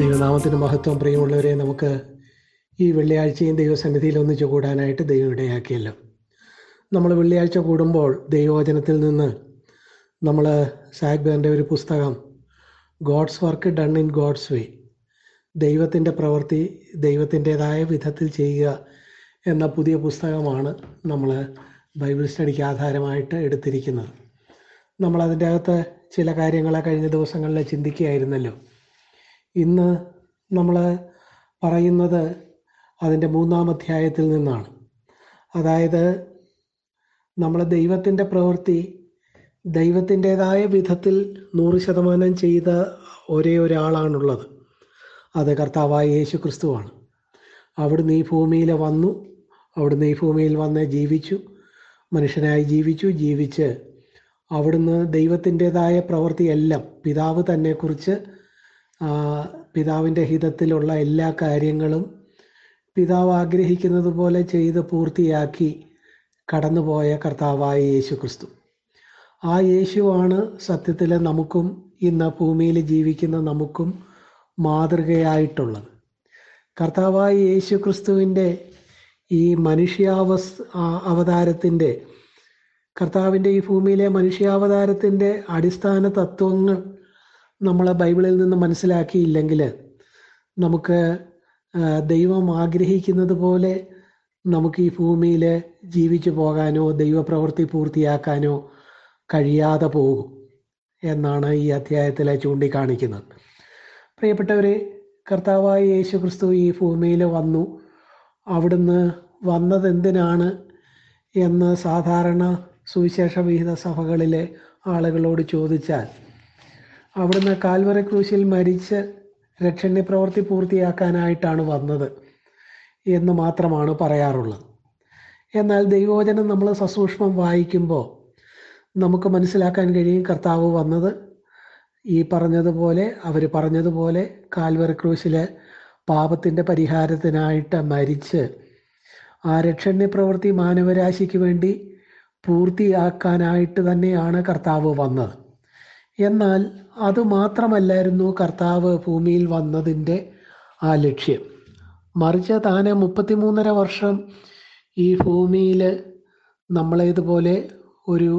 ദൈവനാമത്തിന് മഹത്വം പ്രിയമുള്ളവരെ നമുക്ക് ഈ വെള്ളിയാഴ്ചയും ദൈവസന്നിധിയിൽ ഒന്നിച്ചു കൂടാനായിട്ട് ദൈവം ഇടയാക്കിയല്ലോ. നമ്മൾ വെള്ളിയാഴ്ച കൂടുമ്പോൾ ദൈവവചനത്തിൽ നിന്ന് നമ്മൾ സാഗ്ബേറിന്റെ ഒരു പുസ്തകം God's work done in God's way ദൈവത്തിന്റെ പ്രവൃത്തി ദൈവത്തിന്റെതായ വിധത്തിൽ ചെയ്യുക എന്ന പുതിയ പുസ്തകമാണ് നമ്മൾ ബൈബിൾ സ്റ്റഡിക്ക് ആധാരമായിട്ട് എടുത്തിരിക്കുന്നത്. നമ്മളതിന്റെ അകത്ത് ചില കാര്യങ്ങളെ കഴിഞ്ഞ ദിവസങ്ങളിൽ ചിന്തിക്കുകയായിരുന്നല്ലോ. ഇന്ന് നമ്മൾ പറയുന്നത് അതിന്റെ മൂന്നാം അധ്യായത്തിൽ നിന്നാണ്. അതായത് നമ്മൾ ദൈവത്തിന്റെ പ്രവൃത്തി ദൈവത്തിന്റെതായ വിധത്തിൽ നൂറ് ശതമാനം ചെയ്ത ഒരേ ഒരാളാണുള്ളത്. അത് കർത്താവായ യേശു ക്രിസ്തുവാണ് അവിടുന്ന് ഈ ഭൂമിയിൽ വന്നു. അവിടുന്ന് ഈ ഭൂമിയിൽ വന്ന് ജീവിച്ചു. മനുഷ്യനായി ജീവിച്ചു. ജീവിച്ച് അവിടുന്ന് ദൈവത്തിന്റെതായ പ്രവൃത്തിയെല്ലാം പിതാവ് തന്നെക്കുറിച്ച് പിതാവിന്റെ ഹിതത്തിലുള്ള എല്ലാ കാര്യങ്ങളും പിതാവ് ആഗ്രഹിക്കുന്നത് പോലെ ചെയ്ത് പൂർത്തിയാക്കി കടന്നുപോയ കർത്താവായ യേശു ക്രിസ്തു. ആ യേശുവാണ് സത്യത്തിൽ നമുക്കും ഇന്ന് ഭൂമിയിൽ ജീവിക്കുന്ന നമുക്കും മാതൃകയായിട്ടുള്ളത്. കർത്താവായ യേശു ക്രിസ്തുവിന്റെ ഈ മനുഷ്യാവസ് അവതാരത്തിന്റെ കർത്താവിന്റെ ഈ ഭൂമിയിലെ മനുഷ്യാവതാരത്തിന്റെ അടിസ്ഥാന തത്വങ്ങൾ നമ്മൾ ബൈബിളിൽ നിന്ന് മനസ്സിലാക്കിയില്ലെങ്കിൽ നമുക്ക് ദൈവം ആഗ്രഹിക്കുന്നത് പോലെ നമുക്ക് ഈ ഭൂമിയിൽ ജീവിച്ചു പോകാനോ ദൈവപ്രവൃത്തി പൂർത്തിയാക്കാനോ കഴിയാതെ പോകും എന്നാണ് ഈ അധ്യായത്തിൽ ചൂണ്ടിക്കാണിക്കുന്നത്. പ്രിയപ്പെട്ടവരെ കർത്താവായ യേശു ക്രിസ്തു ഈ ഭൂമിയിൽ വന്നു. അവിടുന്ന് വന്നത് എന്തിനാണ് എന്ന് സാധാരണ സുവിശേഷ വിഹിത സഭകളിലെ ആളുകളോട് ചോദിച്ചാൽ അവിടുന്ന് കാൽവറി ക്രൂശിൽ മരിച്ച് രക്ഷണ്യ പ്രവൃത്തി പൂർത്തിയാക്കാനായിട്ടാണ് വന്നത് എന്ന് മാത്രമാണ് പറയാറുള്ളത്. എന്നാൽ ദൈവവചനം നമ്മൾ സസൂക്ഷ്മം വായിക്കുമ്പോൾ നമുക്ക് മനസ്സിലാക്കാൻ കഴിയും കർത്താവ് വന്നത് ഈ പറഞ്ഞതുപോലെ അവർ പറഞ്ഞതുപോലെ കാൽവറി ക്രൂശിലെ പാപത്തിന്റെ പരിഹാരത്തിനായിട്ട് മരിച്ച് ആ രക്ഷണ്യ പ്രവൃത്തി മാനവരാശിക്ക് വേണ്ടി പൂർത്തിയാക്കാനായിട്ട് തന്നെയാണ് കർത്താവ് വന്നത്. എന്നാൽ അതുമാത്രമല്ലായിരുന്നു കർത്താവ് ഭൂമിയിൽ വന്നതിന്റെ ആ ലക്ഷ്യം. മറിച്ച് താന് മുപ്പത്തിമൂന്നര വർഷം ഈ ഭൂമിയിൽ നമ്മളേതുപോലെ ഒരു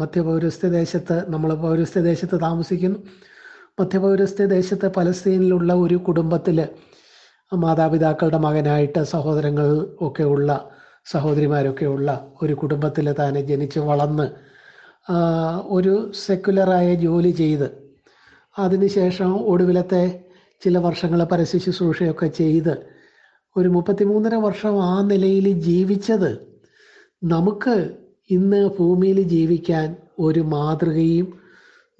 മധ്യപൗരസ്ത്യ ദേശത്ത് നമ്മൾ പൗരസ്ത്യ ദേശത്ത് താമസിക്കുന്നു. മധ്യപൗരസ്ത്യ ദേശത്ത് പലസ്തീനിലുള്ള ഒരു കുടുംബത്തിൽ മാതാപിതാക്കളുടെ മകനായിട്ട് സഹോദരങ്ങൾ ഒക്കെ ഉള്ള സഹോദരിമാരൊക്കെ ഉള്ള ഒരു കുടുംബത്തിൽ താനെ ജനിച്ച് വളർന്ന് ഒരു സെക്കുലറായ ജോലി ചെയ്ത് അതിനുശേഷം ഒടുവിലത്തെ ചില വർഷങ്ങൾ പരസ്യ ശുശ്രൂഷയൊക്കെ ചെയ്ത് ഒരു മുപ്പത്തിമൂന്നര വർഷം ആ നിലയിൽ ജീവിച്ചത് നമുക്ക് ഇന്ന് ഭൂമിയിൽ ജീവിക്കാൻ ഒരു മാതൃകയും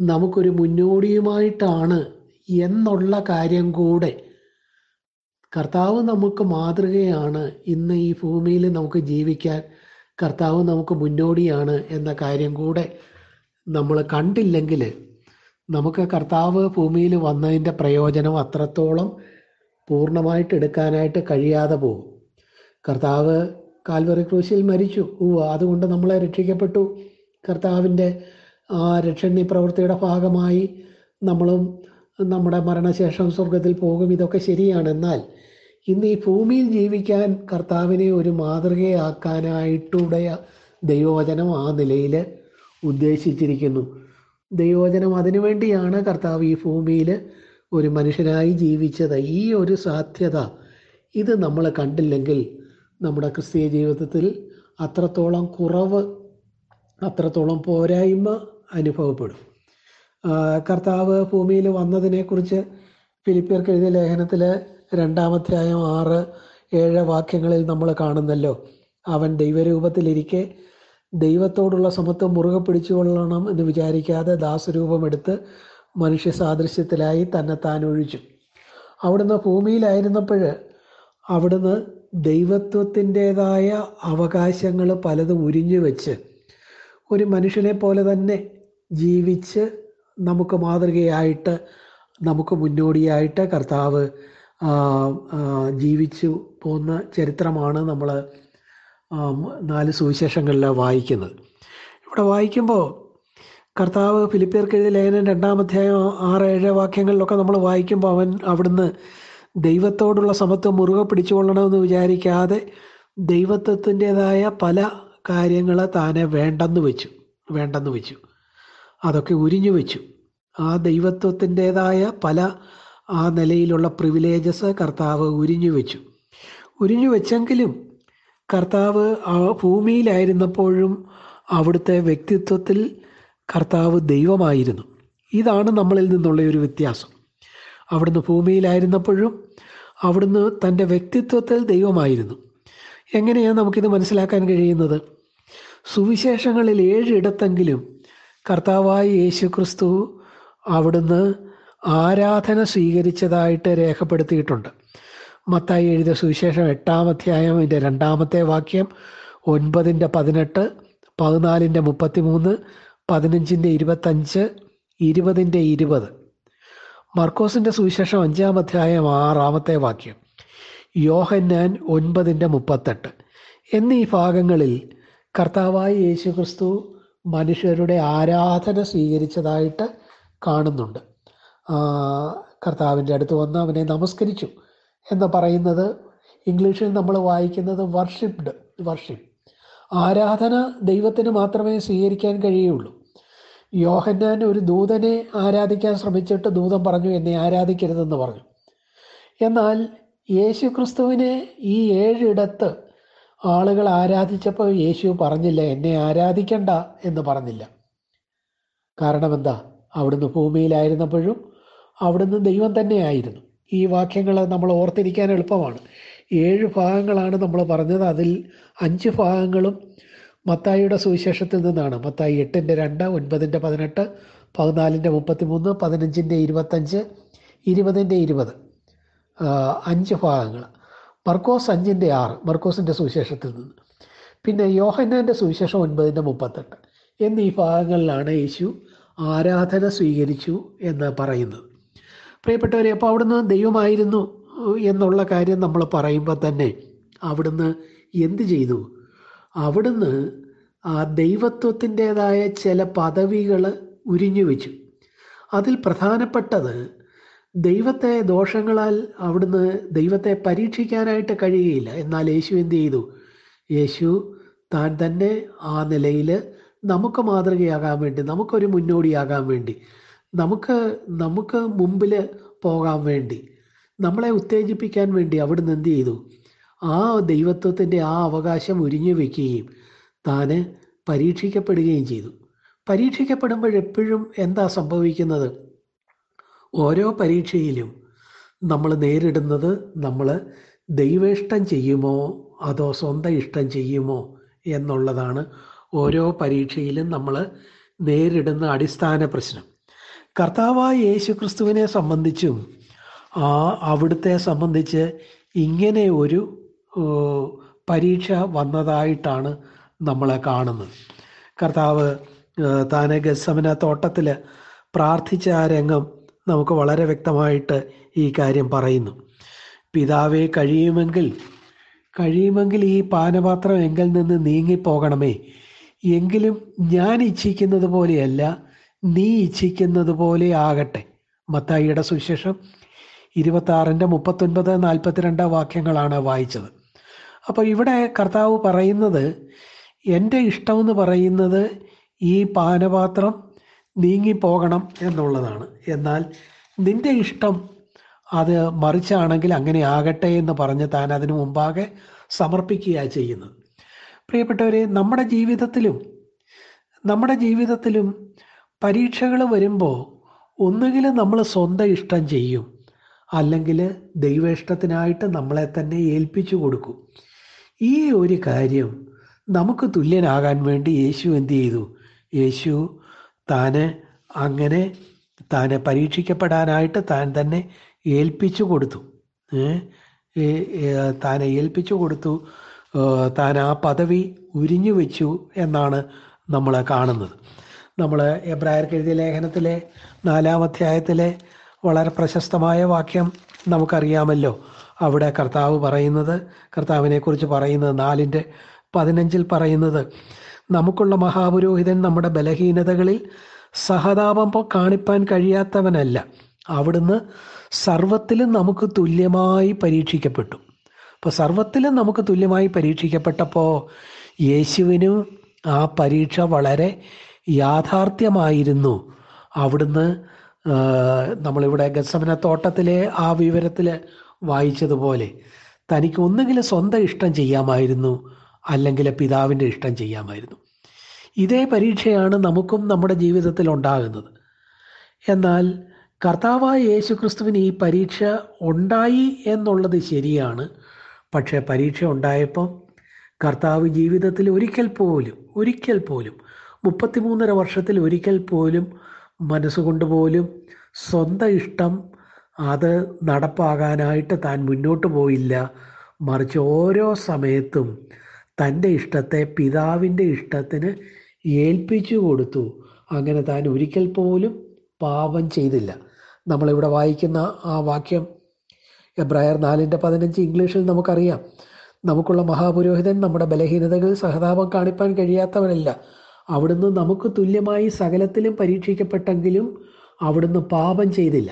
നമുക്കൊരു മുന്നോടിയുമായിട്ടാണ് എന്നുള്ള കാര്യം കൂടെ. കർത്താവ് നമുക്ക് മാതൃകയാണ് ഇന്ന് ഈ ഭൂമിയിൽ നമുക്ക് ജീവിക്കാൻ കർത്താവ് നമുക്ക് മുന്നോടിയാണ് എന്ന കാര്യം കൂടെ നമ്മൾ കണ്ടില്ലെങ്കിൽ നമുക്ക് കർത്താവ് ഭൂമിയിൽ വന്നതിന്റെ പ്രയോജനം അത്രത്തോളം പൂർണമായിട്ട് എടുക്കാനായിട്ട് കഴിയാതെ പോകും. കർത്താവ് കാൽവറി ക്രൂശിൽ മരിച്ചു. ഓ അതുകൊണ്ട് നമ്മളെ രക്ഷിക്കപ്പെട്ടു. കർത്താവിന്റെ ആ രക്ഷണീയ പ്രവൃത്തിയുടെ ഭാഗമായി നമ്മളും നമ്മുടെ മരണശേഷം സ്വർഗത്തിൽ പോകും. ഇതൊക്കെ ശരിയാണ്. എന്നാൽ ഇന്ന് ഈ ഭൂമിയിൽ ജീവിക്കാൻ കർത്താവിനെ ഒരു മാതൃകയാക്കാനായിട്ടുடைய ദൈവവചനം ആ നിലയിൽ ഉദ്ദേശിച്ചിരിക്കുന്നു. ദൈവവചനം അതിനുവേണ്ടിയാണ് കർത്താവ് ഈ ഭൂമിയിൽ ഒരു മനുഷ്യനായി ജീവിച്ചത്. ഈ ഒരു സാധ്യത ഇത് നമ്മൾ കണ്ടില്ലെങ്കിൽ നമ്മുടെ ക്രിസ്തീയ ജീവിതത്തിൽ അത്രത്തോളം കുറവ് അത്രത്തോളം പോരായ്മ അനുഭവപ്പെടും. കർത്താവ് ഭൂമിയിൽ വന്നതിനെക്കുറിച്ച് ഫിലിപ്പിയർക്ക് എഴുതിയ ലേഖനത്തിൽ രണ്ടാമധ്യായം ആറ് ഏഴ് വാക്യങ്ങളിൽ നമ്മൾ കാണുന്നല്ലോ. അവൻ ദൈവരൂപത്തിലിരിക്കെ ദൈവത്തോടുള്ള സമത്വം മുറുകെ പിടിച്ചുകൊള്ളണം എന്ന് വിചാരിക്കാതെ ദാസരൂപമെടുത്ത് മനുഷ്യ സാദൃശ്യത്തിലായി തന്നെ താൻ ഒഴിച്ചു. അവിടുന്ന് ഭൂമിയിലായിരുന്നപ്പോൾ അവിടുന്ന് ദൈവത്വത്തിന്റെതായ അവകാശങ്ങൾ പലതും ഉരിഞ്ഞു വെച്ച് ഒരു മനുഷ്യനെ പോലെ തന്നെ ജീവിച്ച് നമുക്ക് മാതൃകയായിട്ട് നമുക്ക് മുന്നോടിയായിട്ട് കർത്താവ് ജീവിച്ചു പോകുന്ന ചരിത്രമാണ് നമ്മൾ നാല് സുവിശേഷങ്ങളിൽ വായിക്കുന്നത്. ഇവിടെ വായിക്കുമ്പോൾ കർത്താവ് ഫിലിപ്പിയർക്ക് എഴുതിയ ലേഖനം രണ്ടാമധ്യായം ആറ് ഏഴ് വാക്യങ്ങളിലൊക്കെ നമ്മൾ വായിക്കുമ്പോൾ അവൻ അവിടുന്ന് ദൈവത്തോടുള്ള സമത്വം മുറുകെ പിടിച്ചുകൊള്ളണമെന്ന് വിചാരിക്കാതെ ദൈവത്വത്തിന്റെതായ പല കാര്യങ്ങൾ താനെ വേണ്ടെന്ന് വെച്ചു വേണ്ടെന്ന് വെച്ചു. അതൊക്കെ ഉരിഞ്ഞു വെച്ചു. ആ ദൈവത്വത്തിന്റെതായ പല ആ നിലയിലുള്ള പ്രിവിലേജസ് കർത്താവ് ഉരിഞ്ഞു വെച്ചു. ഉരിഞ്ഞു വെച്ചെങ്കിലും കർത്താവ് ആ ഭൂമിയിലായിരുന്നപ്പോഴും അവിടുത്തെ വ്യക്തിത്വത്തിൽ കർത്താവ് ദൈവമായിരുന്നു. ഇതാണ് നമ്മളിൽ നിന്നുള്ള ഒരു വ്യത്യാസം. അവിടുന്ന് ഭൂമിയിലായിരുന്നപ്പോഴും അവിടുന്ന് തന്റെ വ്യക്തിത്വത്തിൽ ദൈവമായിരുന്നു. എങ്ങനെയാണ് നമുക്കിത് മനസ്സിലാക്കാൻ കഴിയുന്നത്? സുവിശേഷങ്ങളിൽ ഏഴിടത്തെങ്കിലും കർത്താവായ യേശു ക്രിസ്തു അവിടുന്ന് ആരാധന സ്വീകരിച്ചതായിട്ട് രേഖപ്പെടുത്തിയിട്ടുണ്ട്. മത്തായി എഴുതിയ സുവിശേഷം എട്ടാം അധ്യായം ഇതിന്റെ രണ്ടാമത്തെ വാക്യം ഒൻപതിന്റെ പതിനെട്ട് പതിനാലിന്റെ മുപ്പത്തിമൂന്ന് പതിനഞ്ചിന്റെ ഇരുപത്തഞ്ച് ഇരുപതിന്റെ ഇരുപത്. മർക്കോസിന്റെ സുവിശേഷം അഞ്ചാം അധ്യായം ആറാമത്തെ വാക്യം യോഹന്നാൻ ഒൻപതിന്റെ മുപ്പത്തെട്ട്. എന്നീ ഭാഗങ്ങളിൽ കർത്താവായ യേശു ക്രിസ്തു മനുഷ്യരുടെ ആരാധന സ്വീകരിച്ചതായിട്ട് കാണുന്നുണ്ട്. കർത്താവിന്റെ അടുത്ത് വന്ന് അവനെ നമസ്കരിച്ചു എന്ന് പറയുന്നത് ഇംഗ്ലീഷിൽ നമ്മൾ വായിക്കുന്നത് വർഷിപ്ഡ് വർഷിപ്പ് ആരാധന ദൈവത്തിന് മാത്രമേ സ്വീകരിക്കാൻ കഴിയുള്ളൂ. യോഹന്നാൻ ഒരു ദൂതനെ ആരാധിക്കാൻ ശ്രമിച്ചിട്ട് ദൂതൻ പറഞ്ഞു എന്നെ ആരാധിക്കരുതെന്ന് പറഞ്ഞു. എന്നാൽ യേശു ക്രിസ്തുവിനെ ഈ ഏഴിടത്ത് ആളുകൾ ആരാധിച്ചപ്പോൾ യേശു പറഞ്ഞില്ല എന്നെ ആരാധിക്കണ്ട എന്ന് പറഞ്ഞില്ല. കാരണം എന്താ? അവിടുന്ന് ഭൂമിയിലായിരുന്നപ്പോഴും അവിടുന്ന് ദൈവം തന്നെയായിരുന്നു. ഈ വാക്യങ്ങൾ നമ്മൾ ഓർത്തിരിക്കാൻ എളുപ്പമാണ്. ഏഴ് ഭാഗങ്ങളാണ് നമ്മൾ പറഞ്ഞത്. അതിൽ അഞ്ച് ഭാഗങ്ങളും മത്തായിയുടെ സുവിശേഷത്തിൽ നിന്നാണ്. മത്തായി എട്ടിന്റെ രണ്ട് ഒൻപതിന്റെ പതിനെട്ട് പതിനാലിന്റെ മുപ്പത്തിമൂന്ന് പതിനഞ്ചിന്റെ ഇരുപത്തഞ്ച് ഇരുപതിന്റെ ഇരുപത്. അഞ്ച് ഭാഗങ്ങൾ. മർക്കോസ് അഞ്ചിന്റെ ആറ് മർക്കോസിന്റെ സുവിശേഷത്തിൽ നിന്ന്. പിന്നെ യോഹന്നാന്റെ സുവിശേഷം ഒൻപതിന്റെ മുപ്പത്തെട്ട്. എന്നീ ഭാഗങ്ങളിലാണ് യേശു ആരാധന സ്വീകരിച്ചു എന്ന് പറയുന്നത്. പ്രിയപ്പെട്ടവരെ അപ്പോൾ അവിടുന്ന് ദൈവമായിരുന്നു എന്നുള്ള കാര്യം നമ്മൾ പറയുമ്പോൾ തന്നെ അവിടുന്ന് എന്ത് ചെയ്തു? അവിടുന്ന് ആ ദൈവത്വത്തിന്റെതായ ചില പദവികൾ ഉരിഞ്ഞു വെച്ചു. അതിൽ പ്രധാനപ്പെട്ടത് ദൈവത്തെ ദോഷങ്ങളാൽ അവിടുന്ന് ദൈവത്തെ പരീക്ഷിക്കാനായിട്ട് കഴിയുകയില്ല. എന്നാൽ യേശു എന്ത് ചെയ്തു? യേശു താൻ തന്നെ ആ നിലയിൽ നമുക്ക് മാതൃകയാകാൻ വേണ്ടി നമുക്കൊരു മുന്നോടിയാകാൻ വേണ്ടി നമുക്ക് നമുക്ക് മുമ്പിൽ പോകാൻ വേണ്ടി നമ്മളെ ഉത്തേജിപ്പിക്കാൻ വേണ്ടി അവിടുന്ന് എന്ത് ചെയ്തു? ആ ദൈവത്വത്തിന്റെ ആ അവകാശം ഉരിഞ്ഞു വെക്കുകയും താന് പരീക്ഷിക്കപ്പെടുകയും ചെയ്തു. പരീക്ഷിക്കപ്പെടുമ്പോഴെപ്പോഴും എന്താ സംഭവിക്കുന്നത്? ഓരോ പരീക്ഷയിലും നമ്മൾ നേരിടുന്നത് നമ്മൾ ദൈവേഷ്ടം ചെയ്യുമോ? അതോ സ്വന്തം ഇഷ്ടം ചെയ്യുമോ? എന്നുള്ളതാണ് ഓരോ പരീക്ഷയിലും നമ്മൾ നേരിടുന്ന അടിസ്ഥാന പ്രശ്നം. കർത്താവായ യേശു ക്രിസ്തുവിനെ സംബന്ധിച്ചും ആ അവിടുത്തെ സംബന്ധിച്ച് ഇങ്ങനെ ഒരു പരീക്ഷ വന്നതായിട്ടാണ് നമ്മളെ കാണുന്നത്. കർത്താവ് താനെ ഗസമന തോട്ടത്തിൽ പ്രാർത്ഥിച്ച ആ രംഗം നമുക്ക് വളരെ വ്യക്തമായിട്ട് ഈ കാര്യം പറയുന്നു. പിതാവെ കഴിയുമെങ്കിൽ കഴിയുമെങ്കിൽ ഈ പാനപാത്രം എങ്കിൽ നിന്ന് നീങ്ങിപ്പോകണമേ. എങ്കിലും ഞാൻ ഇച്ഛിക്കുന്നത് പോലെയല്ല നീ ഇച്ഛിക്കുന്നത് പോലെ ആകട്ടെ. മത്തായിയുടെ സുവിശേഷം ഇരുപത്തി ആറിന്റെ മുപ്പത്തൊൻപത് നാൽപ്പത്തിരണ്ട് വാക്യങ്ങളാണ് വായിച്ചത്. അപ്പോൾ ഇവിടെ കർത്താവ് പറയുന്നത് എന്റെ ഇഷ്ടമെന്ന് പറയുന്നത് ഈ പാനപാത്രം നീങ്ങിപ്പോകണം എന്നുള്ളതാണ്. എന്നാൽ നിന്റെ ഇഷ്ടം അത് മറിച്ചാണെങ്കിൽ അങ്ങനെ ആകട്ടെ എന്ന് പറഞ്ഞ് താൻ അതിനു മുമ്പാകെ സമർപ്പിക്കുകയാണ് ചെയ്യുന്നത്. പ്രിയപ്പെട്ടവരെ നമ്മുടെ ജീവിതത്തിലും നമ്മുടെ ജീവിതത്തിലും പരീക്ഷകൾ വരുമ്പോൾ ഒന്നുകിൽ നമ്മൾ സ്വന്തം ഇഷ്ടം ചെയ്യും അല്ലെങ്കിൽ ദൈവേഷ്ടത്തിനായിട്ട് നമ്മളെ തന്നെ ഏൽപ്പിച്ചു കൊടുക്കും. ഈ ഒരു കാര്യം നമുക്ക് തുല്യനാകാൻ വേണ്ടി യേശു എന്തു ചെയ്തു? യേശു താന് അങ്ങനെ താന് പരീക്ഷിക്കപ്പെടാനായിട്ട് താൻ തന്നെ ഏൽപ്പിച്ചു കൊടുത്തു. താനെ ഏൽപ്പിച്ചു കൊടുത്തു. താൻ ആ പദവി ഉരിഞ്ഞു വെച്ചു എന്നാണ് നമ്മൾ കാണുന്നത്. നമ്മൾ എബ്രായർക്ക് എഴുതിയ ലേഖനത്തിലെ നാലാം അധ്യായത്തിലെ വളരെ പ്രശസ്തമായ വാക്യം നമുക്കറിയാമല്ലോ. അവിടെ കർത്താവ് പറയുന്നത് കർത്താവിനെ കുറിച്ച് പറയുന്നത് നാലിന്റെ പതിനഞ്ചിൽ പറയുന്നത് നമുക്കുള്ള മഹാപുരോഹിതൻ നമ്മുടെ ബലഹീനതകളിൽ സഹതാപം കാണിപ്പാൻ കഴിയാത്തവനല്ല. അവിടുന്ന് സർവത്തിലും നമുക്ക് തുല്യമായി പരീക്ഷിക്കപ്പെട്ടു. അപ്പോൾ സർവത്തിലും നമുക്ക് തുല്യമായി പരീക്ഷിക്കപ്പെട്ടപ്പോൾ യേശുവിനും ആ പരീക്ഷ വളരെ യാഥാർത്ഥ്യമായിരുന്നു. അവിടുന്ന് നമ്മളിവിടെ ഗസമന തോട്ടത്തിലെ ആ വിവരത്തിൽ വായിച്ചതുപോലെ തനിക്ക് ഒന്നുകിൽ സ്വന്തം ഇഷ്ടം ചെയ്യാമായിരുന്നു അല്ലെങ്കിൽ പിതാവിന്റെ ഇഷ്ടം ചെയ്യാമായിരുന്നു. ഇതേ പരീക്ഷയാണ് നമുക്കും നമ്മുടെ ജീവിതത്തിൽ ഉണ്ടാകുന്നത്. എന്നാൽ കർത്താവായ യേശു ക്രിസ്തുവിന് ഈ പരീക്ഷ ഉണ്ടായി എന്നുള്ളത് ശരിയാണ്. പക്ഷേ പരീക്ഷ ഉണ്ടായപ്പം കർത്താവ് ജീവിതത്തിൽ ഒരിക്കൽ പോലും ഒരിക്കൽ പോലും മുപ്പത്തിമൂന്നര വർഷത്തിൽ ഒരിക്കൽ പോലും മനസ്സുകൊണ്ട് പോലും സ്വന്തം ഇഷ്ടം അത് നടപ്പാകാനായിട്ട് താൻ മുന്നോട്ട് പോയില്ല. മറിച്ച് ഓരോ സമയത്തും തന്റെ ഇഷ്ടത്തെ പിതാവിന്റെ ഇഷ്ടത്തിന് ഏൽപ്പിച്ചു കൊടുത്തു. അങ്ങനെ താൻ ഒരിക്കൽ പോലും പാപം ചെയ്തില്ല. നമ്മളിവിടെ വായിക്കുന്ന ആ വാക്യം എബ്രായർ നാലിന്റെ പതിനഞ്ച് ഇംഗ്ലീഷിൽ നമുക്കറിയാം. നമുക്കുള്ള മഹാപുരോഹിതൻ നമ്മുടെ ബലഹീനതകൾ സഹതാപം കാണിപ്പാൻ കഴിയാത്തവനല്ല. അവിടുന്ന് നമുക്ക് തുല്യമായി സകലത്തിലും പരീക്ഷിക്കപ്പെട്ടെങ്കിലും അവിടുന്ന് പാപം ചെയ്തില്ല.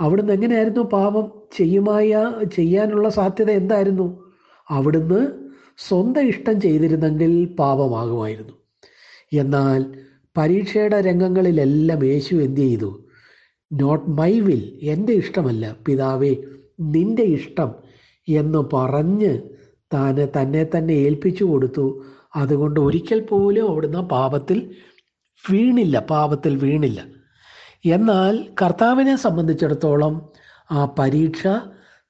അവിടുന്ന് എങ്ങനെയായിരുന്നു പാപം ചെയ്യുമായ ചെയ്യാനുള്ള സാധ്യത എന്തായിരുന്നു? അവിടുന്ന് സ്വന്തം ഇഷ്ടം ചെയ്തിരുന്നെങ്കിൽ പാപമാകുമായിരുന്നു. എന്നാൽ പരീക്ഷയുടെ രംഗങ്ങളിലെല്ലാം യേശു എന്ത് ചെയ്തു? നോട്ട് മൈ വിൽ എന്റെ ഇഷ്ടമല്ല പിതാവേ നിന്റെ ഇഷ്ടം എന്ന് പറഞ്ഞ് താന് തന്നെ തന്നെ ഏൽപ്പിച്ചു കൊടുത്തു. അതുകൊണ്ട് ഒരിക്കൽ പോലും അവിടുന്ന് പാപത്തിൽ വീണില്ല പാപത്തിൽ വീണില്ല. എന്നാൽ കർത്താവിനെ സംബന്ധിച്ചിടത്തോളം ആ പരീക്ഷ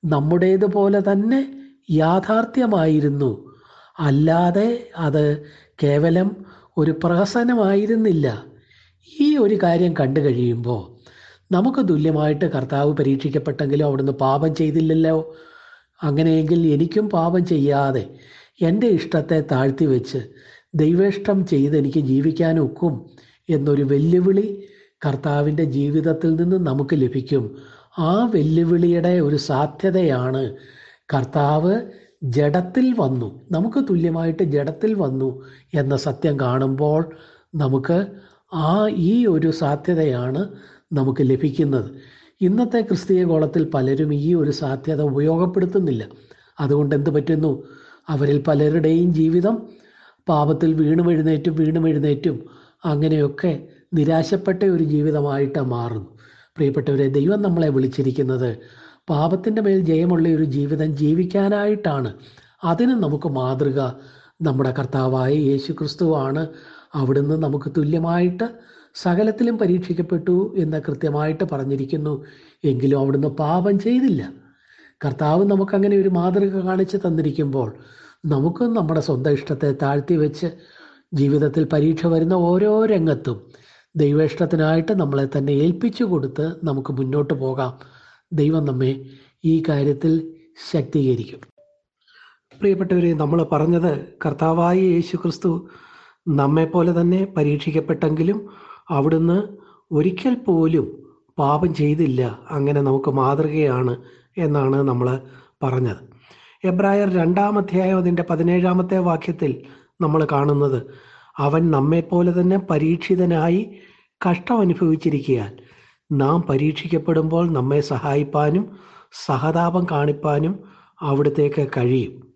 നമ്മുടേതുപോലെ തന്നെ യാഥാർത്ഥ്യമായിരുന്നു. അല്ലാതെ അത് കേവലം ഒരു പ്രഹസനമായിരുന്നില്ല. ഈ ഒരു കാര്യം കണ്ടു കഴിയുമ്പോൾ നമുക്ക് തുല്യമായിട്ട് കർത്താവ് പരീക്ഷിക്കപ്പെട്ടെങ്കിലും അവിടുന്ന് പാപം ചെയ്തില്ലല്ലോ. അങ്ങനെയെങ്കിൽ എനിക്കും പാപം ചെയ്യാതെ എന്റെ ഇഷ്ടത്തെ താഴ്ത്തി വെച്ച് ദൈവേഷ്ടം ചെയ്ത് എനിക്ക് ജീവിക്കാനൊക്കും എന്നൊരു വെല്ലുവിളി കർത്താവിന്റെ ജീവിതത്തിൽ നിന്ന് നമുക്ക് ലഭിക്കും. ആ വെല്ലുവിളിയുടെ ഒരു സാധ്യതയാണ് കർത്താവ് ജഡത്തിൽ വന്നു. നമുക്ക് തുല്യമായിട്ട് ജഡത്തിൽ വന്നു എന്ന സത്യം കാണുമ്പോൾ നമുക്ക് ആ ഈ ഒരു സാധ്യതയാണ് നമുക്ക് ലഭിക്കുന്നത്. ഇന്നത്തെ ക്രിസ്തീയ കോളത്തിൽ പലരും ഈ ഒരു സാധ്യത ഉപയോഗപ്പെടുത്തുന്നില്ല. അതുകൊണ്ട് എന്ത് പറ്റുന്നു? അവരിൽ പലരുടെയും ജീവിതം പാപത്തിൽ വീണുമെഴുന്നേറ്റും എഴുന്നേറ്റും വീണും എഴുന്നേറ്റും അങ്ങനെയൊക്കെ നിരാശപ്പെട്ട ഒരു ജീവിതമായിട്ട് മാറുന്നു. പ്രിയപ്പെട്ടവരെ ദൈവം നമ്മളെ വിളിച്ചിരിക്കുന്നത് പാപത്തിന്റെ മേൽ ജയമുള്ള ഒരു ജീവിതം ജീവിക്കാനായിട്ടാണ്. അതിന് നമുക്ക് മാതൃക നമ്മുടെ കർത്താവായ യേശു ക്രിസ്തുവാണ് അവിടുന്ന് നമുക്ക് തുല്യമായിട്ട് സകലത്തിലും പരീക്ഷിക്കപ്പെട്ടു എന്ന് കൃത്യമായിട്ട് പറഞ്ഞിരിക്കുന്നു. എങ്കിലും അവിടുന്ന് പാപം ചെയ്തില്ല. കർത്താവ് നമുക്കങ്ങനെ ഒരു മാതൃക കാണിച്ച് തന്നിരിക്കുമ്പോൾ നമുക്കും നമ്മുടെ സ്വന്തം ഇഷ്ടത്തെ താഴ്ത്തി വെച്ച് ജീവിതത്തിൽ പരീക്ഷ വരുന്ന ഓരോ രംഗത്തും ദൈവേഷ്ടത്തിനായിട്ട് നമ്മളെ തന്നെ ഏൽപ്പിച്ചു കൊടുത്ത് നമുക്ക് മുന്നോട്ട് പോകാം. ദൈവം നമ്മെ ഈ കാര്യത്തിൽ ശക്തീകരിക്കും. പ്രിയപ്പെട്ടവരെ നമ്മൾ പറഞ്ഞത് കർത്താവായ യേശു ക്രിസ്തു നമ്മെപ്പോലെ തന്നെ പരീക്ഷിക്കപ്പെട്ടെങ്കിലും അവിടുന്ന് ഒരിക്കൽ പോലും പാപം ചെയ്തില്ല അങ്ങനെ നമുക്ക് മാതൃകയാണ് എന്നാണ് നമ്മൾ പറഞ്ഞത്. എബ്രായർ രണ്ടാം അധ്യായം അതിന്റെ പതിനേഴാമത്തെ വാക്യത്തിൽ നമ്മൾ കാണുന്നത് അവൻ നമ്മെപ്പോലെ തന്നെ പരീക്ഷിതനായി കഷ്ടം അനുഭവിച്ചിരിക്കാൻ നാം പരീക്ഷിക്കപ്പെടുമ്പോൾ നമ്മെ സഹായിപ്പാനും സഹതാപം കാണിപ്പാനും അവിടത്തേക്ക് കഴിയും.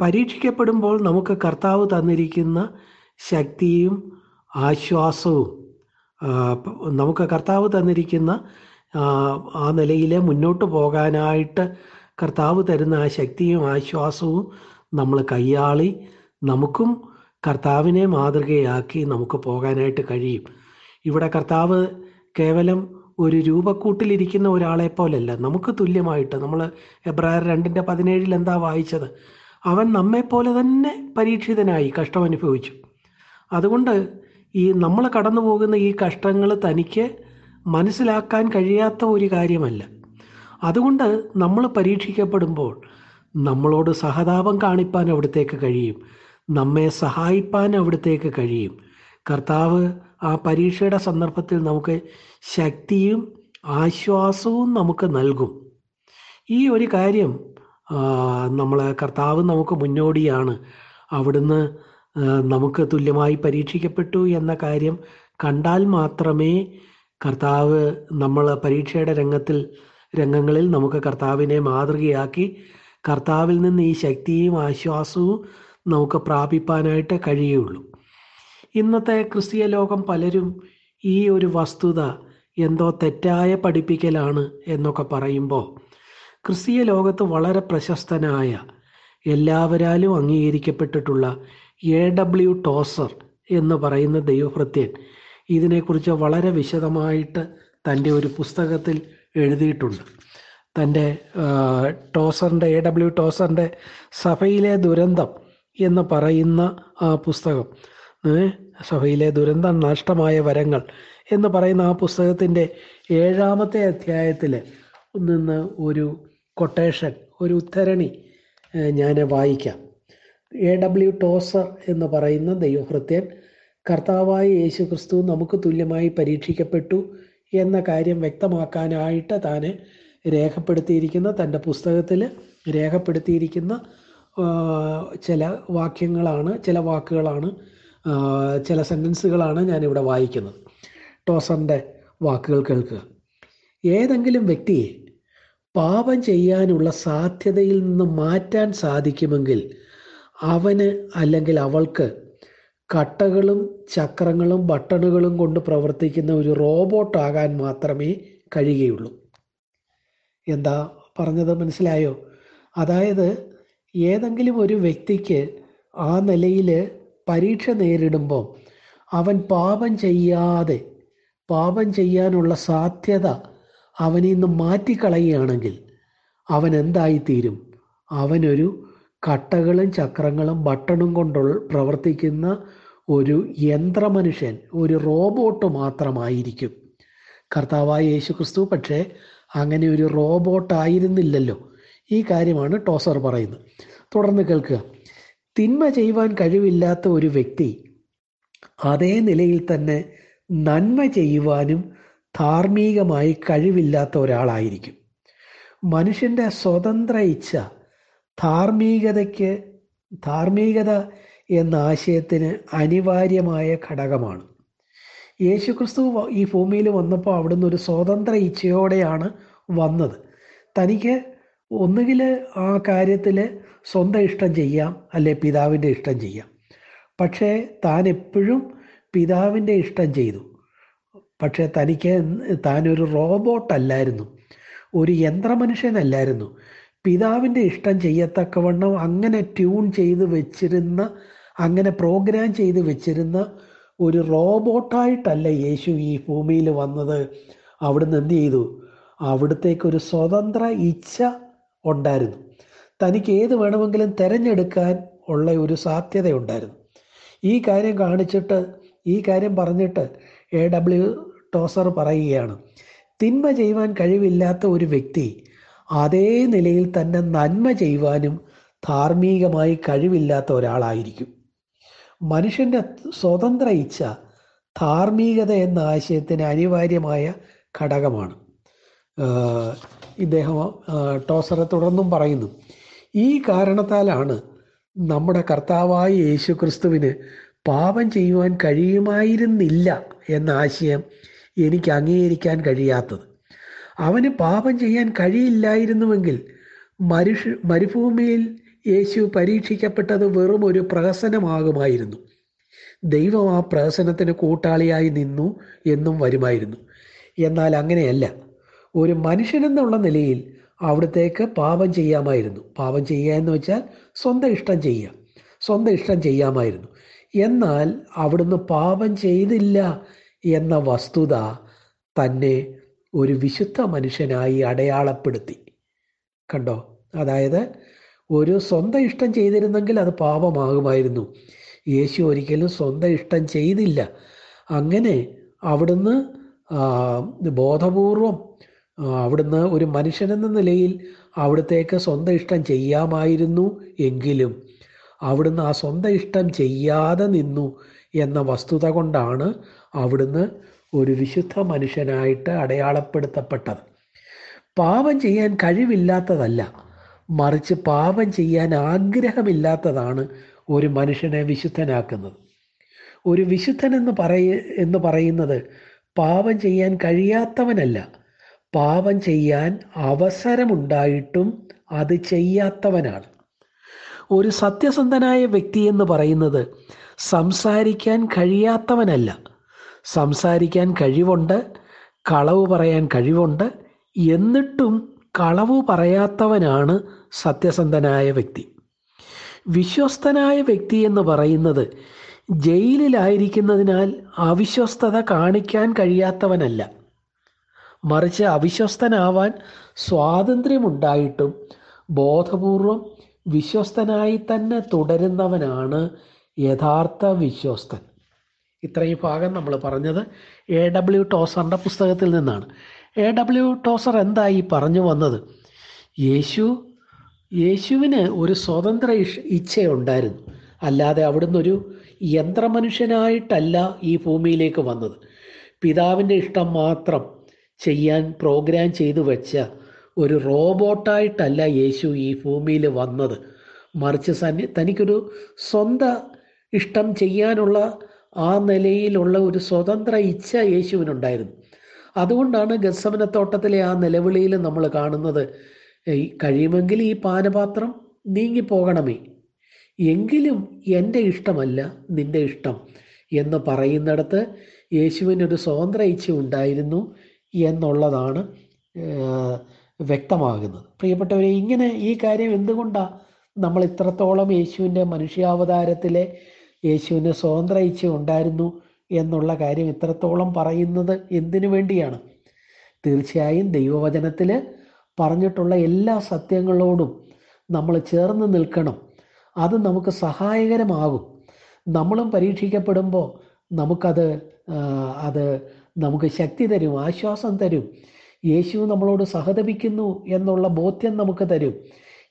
പരീക്ഷിക്കപ്പെടുമ്പോൾ നമുക്ക് കർത്താവ് തന്നിരിക്കുന്ന ശക്തിയും ആശ്വാസവും നമുക്ക് കർത്താവ് തന്നിരിക്കുന്ന ആ, നിലയിൽ മുന്നോട്ട് പോകാനായിട്ട് കർത്താവ് തരുന്ന ആ ശക്തിയും ആശ്വാസവും നമ്മൾ കൈയാളി നമുക്കും കർത്താവിനെ മാതൃകയാക്കി നമുക്ക് പോകാനായിട്ട് കഴിയും. ഇവിടെ കർത്താവ് കേവലം ഒരു രൂപക്കൂട്ടിലിരിക്കുന്ന ഒരാളെ പോലല്ല. നമുക്ക് തുല്യമായിട്ട് നമ്മൾ എബ്രായർ രണ്ടിന്റെ പതിനേഴിൽ എന്താ വായിച്ചത്? അവൻ നമ്മെപ്പോലെ തന്നെ പരീക്ഷിതനായി കഷ്ടം അനുഭവിച്ചു. അതുകൊണ്ട് ഈ നമ്മൾ കടന്നു പോകുന്ന ഈ കഷ്ടങ്ങൾ തനിക്ക് മനസ്സിലാക്കാൻ കഴിയാത്ത ഒരു കാര്യമല്ല. അതുകൊണ്ട് നമ്മൾ പരീക്ഷിക്കപ്പെടുമ്പോൾ നമ്മളോട് സഹതാപം കാണിപ്പാൻ അവിടത്തേക്ക് കഴിയും. നമ്മെ സഹായിപ്പാൻ അവിടത്തേക്ക് കഴിയും. കർത്താവ് ആ പരീക്ഷയുടെ സന്ദർഭത്തിൽ നമുക്ക് ശക്തിയും ആശ്വാസവും നമുക്ക് നൽകും. ഈ ഒരു കാര്യം നമ്മൾ കർത്താവ് നമുക്ക് മുന്നോടിയാണ് അവിടുന്ന് നമുക്ക് തുല്യമായി പരീക്ഷിക്കപ്പെട്ടു എന്ന കാര്യം കണ്ടാൽ മാത്രമേ കർത്താവ് നമ്മൾ പരീക്ഷയുടെ രംഗത്തിൽ രംഗങ്ങളിൽ നമുക്ക് കർത്താവിനെ മാതൃകയാക്കി കർത്താവിൽ നിന്ന് ഈ ശക്തിയും ആശ്വാസവും നമുക്ക് പ്രാപിപ്പാനായിട്ട് കഴിയുള്ളൂ. ഇന്നത്തെ ക്രിസ്തീയ ലോകം പലരും ഈ ഒരു വസ്തുത എന്തോ തെറ്റായ പഠിപ്പിക്കലാണ് എന്നൊക്കെ പറയുമ്പോൾ ക്രിസ്തീയ ലോകത്ത് വളരെ പ്രശസ്തനായ എല്ലാവരാലും അംഗീകരിക്കപ്പെട്ടിട്ടുള്ള എ ഡബ്ല്യു ടോസർ എന്ന് പറയുന്ന ദൈവഭൃത്യൻ ഇതിനെക്കുറിച്ച് വളരെ വിശദമായിട്ട് തന്റെ ഒരു പുസ്തകത്തിൽ എഴുതിയിട്ടുണ്ട്. തന്റെ ടോസറിന്റെ എ ഡബ്ല്യു ടോസറിന്റെ സഭയിലെ ദുരന്തം എന്ന് പറയുന്ന ആ പുസ്തകം. സഭയിലെ ദുരന്തം നഷ്ടമായ വരങ്ങൾ എന്ന് പറയുന്ന ആ പുസ്തകത്തിന്റെ ഏഴാമത്തെ അധ്യായത്തിൽ നിന്ന് ഒരു കൊട്ടേഷൻ ഒരു ഉദ്ധരണി ഞാൻ വായിക്കാം. എ ഡബ്ല്യു ടോസർ എന്ന് പറയുന്ന ദൈവഭൃത്യൻ കർത്താവായ യേശു ക്രിസ്തു നമുക്ക് തുല്യമായി പരീക്ഷിക്കപ്പെട്ടു എന്ന കാര്യം വ്യക്തമാക്കാനായിട്ട് താൻ രേഖപ്പെടുത്തിയിരിക്കുന്ന തന്റെ പുസ്തകത്തിൽ രേഖപ്പെടുത്തിയിരിക്കുന്ന ചില വാക്യങ്ങളാണ് ചില വാക്കുകളാണ് ചില സെന്റൻസുകളാണ് ഞാനിവിടെ വായിക്കുന്നത്. ടോസറിന്റെ വാക്കുകൾ കേൾക്കുക. ഏതെങ്കിലും വ്യക്തിയെ പാപം ചെയ്യാനുള്ള സാധ്യതയിൽ നിന്ന് മാറ്റാൻ സാധിക്കുമെങ്കിൽ അവന് അല്ലെങ്കിൽ അവൾക്ക് കട്ടകളും ചക്രങ്ങളും ബട്ടണുകളും കൊണ്ട് പ്രവർത്തിക്കുന്ന ഒരു റോബോട്ടാകാൻ മാത്രമേ കഴിയുകയുള്ളൂ. എന്താ പറഞ്ഞത് മനസ്സിലായോ? അതായത് ഏതെങ്കിലും ഒരു വ്യക്തിക്ക് ആ നിലയിൽ പരീക്ഷ നേരിടുമ്പോൾ അവൻ പാപം ചെയ്യാതെ പാപം ചെയ്യാനുള്ള സാധ്യത അവനിൽ നിന്ന് മാറ്റിക്കളയുകയാണെങ്കിൽ അവൻ എന്തായിത്തീരും? അവനൊരു കട്ടകളും ചക്രങ്ങളും ബട്ടണും കൊണ്ടുള്ള പ്രവർത്തിക്കുന്ന ഒരു യന്ത്രമനുഷ്യൻ ഒരു റോബോട്ട് മാത്രമായിരിക്കും. കർത്താവായ യേശു ക്രിസ്തു പക്ഷേ അങ്ങനെ ഒരു റോബോട്ടായിരുന്നില്ലല്ലോ. ഈ കാര്യമാണ് ടോസർ പറയുന്നത്. തുടർന്ന് കേൾക്കുക. തിന്മ ചെയ്യുവാൻ കഴിവില്ലാത്ത ഒരു വ്യക്തി അതേ നിലയിൽ തന്നെ നന്മ ചെയ്യുവാനും ധാർമ്മികമായി കഴിവില്ലാത്ത ഒരാളായിരിക്കും. മനുഷ്യന്റെ സ്വതന്ത്ര ഇച്ഛ ധാർമ്മികതയ്ക്ക് ധാർമ്മികത എന്ന ആശയത്തിന് അനിവാര്യമായ ഘടകമാണ്. യേശുക്രിസ്തു ക്രിസ്തു ഈ ഭൂമിയിൽ വന്നപ്പോൾ അവിടുന്ന് ഒരു സ്വതന്ത്ര ഇച്ഛയോടെയാണ് വന്നത്. തനിക്ക് ഒന്നുകിൽ ആ കാര്യത്തിൽ സ്വന്തം ഇഷ്ടം ചെയ്യാം അല്ലെ പിതാവിന്റെ ഇഷ്ടം ചെയ്യാം. പക്ഷേ താൻ എപ്പോഴും പിതാവിന്റെ ഇഷ്ടം ചെയ്തു. പക്ഷേ തനിക്ക് താനൊരു റോബോട്ട് അല്ലായിരുന്നു ഒരു യന്ത്രമനുഷ്യനല്ലായിരുന്നു. പിതാവിന്റെ ഇഷ്ടം ചെയ്യത്തക്കവണ്ണം അങ്ങനെ ട്യൂൺ ചെയ്ത് വെച്ചിരുന്ന അങ്ങനെ പ്രോഗ്രാം ചെയ്ത് വെച്ചിരുന്ന ഒരു റോബോട്ടായിട്ടല്ല യേശു ഈ ഭൂമിയിൽ വന്നത്. അവിടുന്ന് എന്ത് ചെയ്തു? അവിടത്തേക്ക് ഒരു സ്വതന്ത്ര ഇച്ഛ ഉണ്ടായിരുന്നു. തനിക്ക് ഏത് വേണമെങ്കിലും തിരഞ്ഞെടുക്കാൻ ഉള്ള ഒരു സാധ്യത ഉണ്ടായിരുന്നു ഈ കാര്യം കാണിച്ചിട്ട് ഈ കാര്യം പറഞ്ഞിട്ട് എ ഡബ്ല്യു ടോസർ പറയുകയാണ് തിന്മ ചെയ്യുവാൻ കഴിവില്ലാത്ത ഒരു വ്യക്തി അതേ നിലയിൽ തന്നെ നന്മ ചെയ്യുവാനും ധാർമ്മികമായി കഴിവില്ലാത്ത ഒരാളായിരിക്കും. മനുഷ്യന്റെ സ്വതന്ത്ര ഇച്ഛ ധാർമ്മികത എന്ന ആശയത്തിന് അനിവാര്യമായ ഘടകമാണ്. ഇദ്ദേഹം ടോസറെ തുടർന്നും പറയുന്നു ഈ കാരണത്താലാണ് നമ്മുടെ കർത്താവായ യേശു ക്രിസ്തുവിന് പാപം ചെയ്യുവാൻ കഴിയുമായിരുന്നില്ല എന്ന ആശയം എനിക്ക് അംഗീകരിക്കാൻ കഴിയാത്തത്. അവന് പാപം ചെയ്യാൻ കഴിയില്ലായിരുന്നുവെങ്കിൽ മരുഷ് മരുഭൂമിയിൽ യേശു പരീക്ഷിക്കപ്പെട്ടത് വെറും ഒരു പ്രഹസനമാകുമായിരുന്നു. ദൈവം ആ പ്രഹസനത്തിന് കൂട്ടാളിയായി നിന്നു എന്നും വരുമായിരുന്നു. എന്നാൽ അങ്ങനെയല്ല. ഒരു മനുഷ്യനെന്നുള്ള നിലയിൽ അവിടത്തേക്ക് പാപം ചെയ്യാമായിരുന്നു. പാപം ചെയ്യുക എന്ന് വെച്ചാൽ സ്വന്തം ഇഷ്ടം ചെയ്യുക. സ്വന്തം ഇഷ്ടം ചെയ്യാമായിരുന്നു. എന്നാൽ അവിടുന്ന് പാപം ചെയ്തില്ല എന്ന വസ്തുത തന്നെ ഒരു വിശുദ്ധ മനുഷ്യനായി അടയാളപ്പെടുത്തി. കണ്ടോ? അതായത് ഒരു സ്വന്തം ഇഷ്ടം ചെയ്തിരുന്നെങ്കിൽ അത് പാപമാകുമായിരുന്നു. യേശു ഒരിക്കലും സ്വന്തം ഇഷ്ടം ചെയ്തില്ല. അങ്ങനെ അവിടുന്ന് ബോധപൂർവം അവിടുന്ന് ഒരു മനുഷ്യനെന്ന നിലയിൽ അവിടത്തേക്ക് സ്വന്തം ഇഷ്ടം ചെയ്യാമായിരുന്നു എങ്കിലും അവിടുന്ന് ആ സ്വന്തം ഇഷ്ടം ചെയ്യാതെ നിന്നു എന്ന വസ്തുത കൊണ്ടാണ് അവിടുന്ന് ഒരു വിശുദ്ധ മനുഷ്യനായിട്ട് അടയാളപ്പെടുത്തപ്പെട്ടത്. പാപം ചെയ്യാൻ കഴിവില്ലാത്തതല്ല. മറിച്ച് പാപം ചെയ്യാൻ ആഗ്രഹമില്ലാത്തതാണ് ഒരു മനുഷ്യനെ വിശുദ്ധനാക്കുന്നത്. ഒരു വിശുദ്ധൻ എന്ന് പറയ എന്ന് പറയുന്നത് പാപം ചെയ്യാൻ കഴിയാത്തവനല്ല. പാപം ചെയ്യാൻ അവസരമുണ്ടായിട്ടും അത് ചെയ്യാത്തവനാണ്. ഒരു സത്യസന്ധനായ വ്യക്തി എന്ന് പറയുന്നത് സംസാരിക്കാൻ കഴിയാത്തവനല്ല. സംസാരിക്കാൻ കഴിവുണ്ട് കളവ് പറയാൻ കഴിവുണ്ട്. എന്നിട്ടും കളവ് പറയാത്തവനാണ് സത്യസന്ധനായ വ്യക്തി. വിശ്വസ്തനായ വ്യക്തി എന്ന് പറയുന്നത് ജയിലിലായിരിക്കുന്നതിനാൽ അവിശ്വസ്തത കാണിക്കാൻ കഴിയാത്തവനല്ല. മറിച്ച് അവിശ്വസ്തനാവാൻ സ്വാതന്ത്ര്യമുണ്ടായിട്ടും ബോധപൂർവം വിശ്വസ്തനായി തന്നെ തുടരുന്നവനാണ് യഥാർത്ഥ വിശ്വസ്തൻ. ഇത്രയും ഭാഗം നമ്മൾ പറഞ്ഞത് എ ഡബ്ല്യു ടോസറിന്റെ പുസ്തകത്തിൽ നിന്നാണ്. എ ഡബ്ല്യു ടോസർ എന്തായി പറഞ്ഞു വന്നത്? യേശു യേശുവിന് ഒരു സ്വതന്ത്ര ഇച്ഛയുണ്ടായിരുന്നു. അല്ലാതെ അവിടുന്ന് ഒരു യന്ത്രമനുഷ്യനായിട്ടല്ല ഈ ഭൂമിയിലേക്ക് വന്നത്. പിതാവിന്റെ ഇഷ്ടം മാത്രം ചെയ്യാൻ പ്രോഗ്രാം ചെയ്തു വെച്ച ഒരു റോബോട്ടായിട്ടല്ല യേശു ഈ ഭൂമിയിൽ വന്നത്. മറിച്ച് തനിക്കൊരു സ്വന്ത ഇഷ്ടം ചെയ്യാനുള്ള ആ നിലയിലുള്ള ഒരു സ്വതന്ത്ര ഇച്ഛ യേശുവിനുണ്ടായിരുന്നു. അതുകൊണ്ടാണ് ഗസമനത്തോട്ടത്തിലെ ആ നിലവിളിയിൽ നമ്മൾ കാണുന്നത് കഴിയുമെങ്കിൽ ഈ പാനപാത്രം നീങ്ങിപ്പോകണമേ എങ്കിലും എന്റെ ഇഷ്ടമല്ല നിന്റെ ഇഷ്ടം എന്ന് പറയുന്നിടത്ത് യേശുവിനൊരു സ്വതന്ത്ര ഇച്ഛ ഉണ്ടായിരുന്നു എന്നുള്ളതാണ് വ്യക്തമാകുന്നത്. പ്രിയപ്പെട്ടവരെ ഇങ്ങനെ ഈ കാര്യം എന്തുകൊണ്ടാണ് നമ്മൾ ഇത്രത്തോളം യേശുവിന്റെ മനുഷ്യാവതാരത്തിലെ യേശുവിന് സ്വതന്ത്ര ഇച്ഛ ഉണ്ടായിരുന്നു എന്നുള്ള കാര്യം ഇത്രത്തോളം പറയുന്നത് എന്തിനു വേണ്ടിയാണ്? തീർച്ചയായും ദൈവവചനത്തിൽ പറഞ്ഞിട്ടുള്ള എല്ലാ സത്യങ്ങളോടും നമ്മൾ ചേർന്ന് നിൽക്കണം. അത് നമുക്ക് സഹായകരമാകും. നമ്മളും പരീക്ഷിക്കപ്പെടുമ്പോൾ നമുക്കത് അത് നമുക്ക് ശക്തി തരും ആശ്വാസം തരും. യേശു നമ്മളോട് സഹതപിക്കുന്നു എന്നുള്ള ബോധ്യം നമുക്ക് തരും.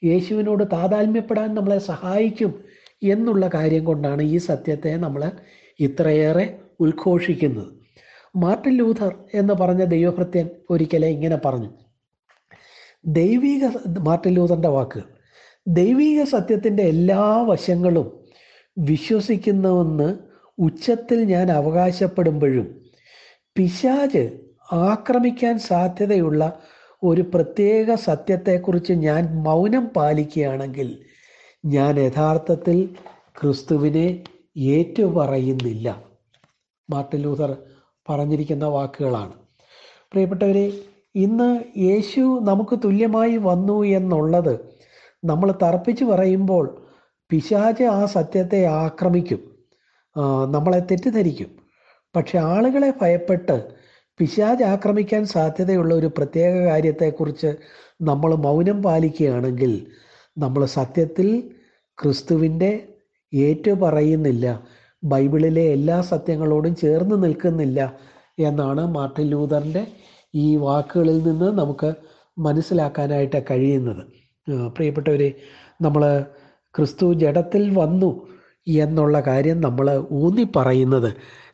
യേശുവിനോട് താതാത്മ്യപ്പെടാൻ നമ്മളെ സഹായിക്കും എന്നുള്ള കാര്യം കൊണ്ടാണ് ഈ സത്യത്തെ നമ്മൾ ഇത്രയേറെ ഉദ്ഘോഷിക്കുന്നത്. മാർട്ടിൻ ലൂഥർ എന്ന് പറഞ്ഞ ദൈവഭൃത്യൻ ഒരിക്കലെ ഇങ്ങനെ പറഞ്ഞു. ദൈവിക മാർട്ടിൻ ലൂഥറിന്റെ വാക്ക് ദൈവിക സത്യത്തിന്റെ എല്ലാ വശങ്ങളും വിശ്വസിക്കുന്നുവെന്ന് ഉച്ചത്തിൽ ഞാൻ അവകാശപ്പെടുമ്പോഴും പിശാജ് ആക്രമിക്കാൻ സാധ്യതയുള്ള ഒരു പ്രത്യേക സത്യത്തെക്കുറിച്ച് ഞാൻ മൗനം പാലിക്കുകയാണെങ്കിൽ ഞാൻ യഥാർത്ഥത്തിൽ ക്രിസ്തുവിനെ ഏറ്റുപറയുന്നില്ല. മാർട്ടിൻ ലൂഥർ പറഞ്ഞിരിക്കുന്ന വാക്കുകളാണ്. പ്രിയപ്പെട്ടവരെ ഇന്ന് യേശു നമുക്ക് തുല്യമായി വന്നു എന്നുള്ളത് നമ്മൾ തർപ്പിച്ച് പറയുമ്പോൾ പിശാച് ആ സത്യത്തെ ആക്രമിക്കും നമ്മളെ തെറ്റിദ്ധരിക്കും. പക്ഷെ ആളുകളെ ഭയപ്പെട്ട് പിശാജ് ആക്രമിക്കാൻ സാധ്യതയുള്ള ഒരു പ്രത്യേക കാര്യത്തെക്കുറിച്ച് നമ്മൾ മൗനം പാലിക്കുകയാണെങ്കിൽ നമ്മൾ സത്യത്തിൽ ക്രിസ്തുവിന്റെ ഏറ്റു പറയുന്നില്ല. ബൈബിളിലെ എല്ലാ സത്യങ്ങളോടും ചേർന്ന് നിൽക്കുന്നില്ല എന്നാണ് മാർട്ടിൻ ലൂതറിന്റെ ഈ വാക്കുകളിൽ നിന്ന് നമുക്ക് മനസ്സിലാക്കാനായിട്ട് കഴിയുന്നത്. പ്രിയപ്പെട്ടവരെ നമ്മൾ ക്രിസ്തു ജഡത്തിൽ വന്നു എന്നുള്ള കാര്യം നമ്മൾ ഊന്നി പറയുന്നത്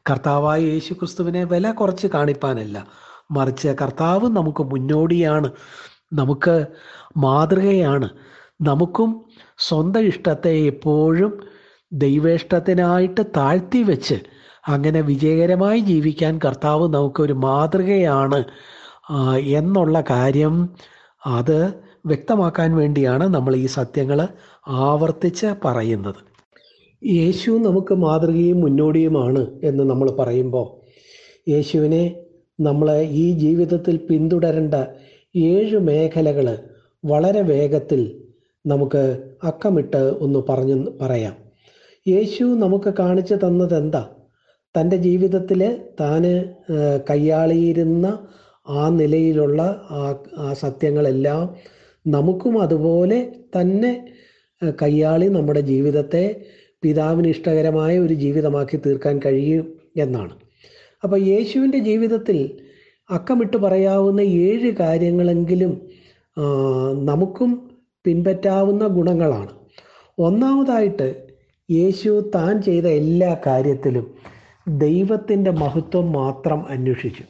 കർത്താവായ യേശു ക്രിസ്തുവിനെ വില കുറച്ച് കാണിപ്പാനല്ല. മറിച്ച് കർത്താവ് നമുക്ക് മുന്നോടിയാണ്. നമുക്ക് മാതൃകയാണ്. നമുക്കും സ്വന്തം ഇഷ്ടത്തെ എപ്പോഴും ദൈവേഷ്ടത്തിനായിട്ട് താഴ്ത്തി വെച്ച് അങ്ങനെ വിജയകരമായി ജീവിക്കാൻ കർത്താവ് നമുക്കൊരു മാതൃകയാണ് എന്നുള്ള കാര്യം അത് വ്യക്തമാക്കാൻ വേണ്ടിയാണ് നമ്മൾ ഈ സത്യങ്ങൾ ആവർത്തിച്ച് പറയുന്നത്. യേശു നമുക്ക് മാതൃകയും മുന്നോടിയുമാണ് എന്ന് നമ്മൾ പറയുമ്പോൾ യേശുവിനെ നമ്മൾ ഈ ജീവിതത്തിൽ പിന്തുടരേണ്ട ഏഴ് മേഖലകൾ വളരെ വേഗത്തിൽ നമുക്ക് അക്കമിട്ട് ഒന്ന് പറഞ്ഞു പറയാം. യേശു നമുക്ക് കാണിച്ചു തന്നത് എന്താ? തന്റെ ജീവിതത്തിൽ താന് കയ്യാളിയിരുന്ന ആ നിലയിലുള്ള ആ ആ സത്യങ്ങളെല്ലാം നമുക്കും അതുപോലെ തന്നെ കയ്യാളി നമ്മുടെ ജീവിതത്തെ പിതാവിന് ഇഷ്ടകരമായ ഒരു ജീവിതമാക്കി തീർക്കാൻ കഴിയും എന്നാണ്. അപ്പോൾ യേശുവിന്റെ ജീവിതത്തിൽ അക്കമിട്ട് പറയാവുന്ന ഏഴ് കാര്യങ്ങളെങ്കിലും നമുക്കും പിൻപറ്റാവുന്ന ഗുണങ്ങളാണ്. ഒന്നാമതായിട്ട് യേശു താൻ ചെയ്ത എല്ലാ കാര്യത്തിലും ദൈവത്തിന്റെ മഹത്വം മാത്രം അന്വേഷിച്ചു.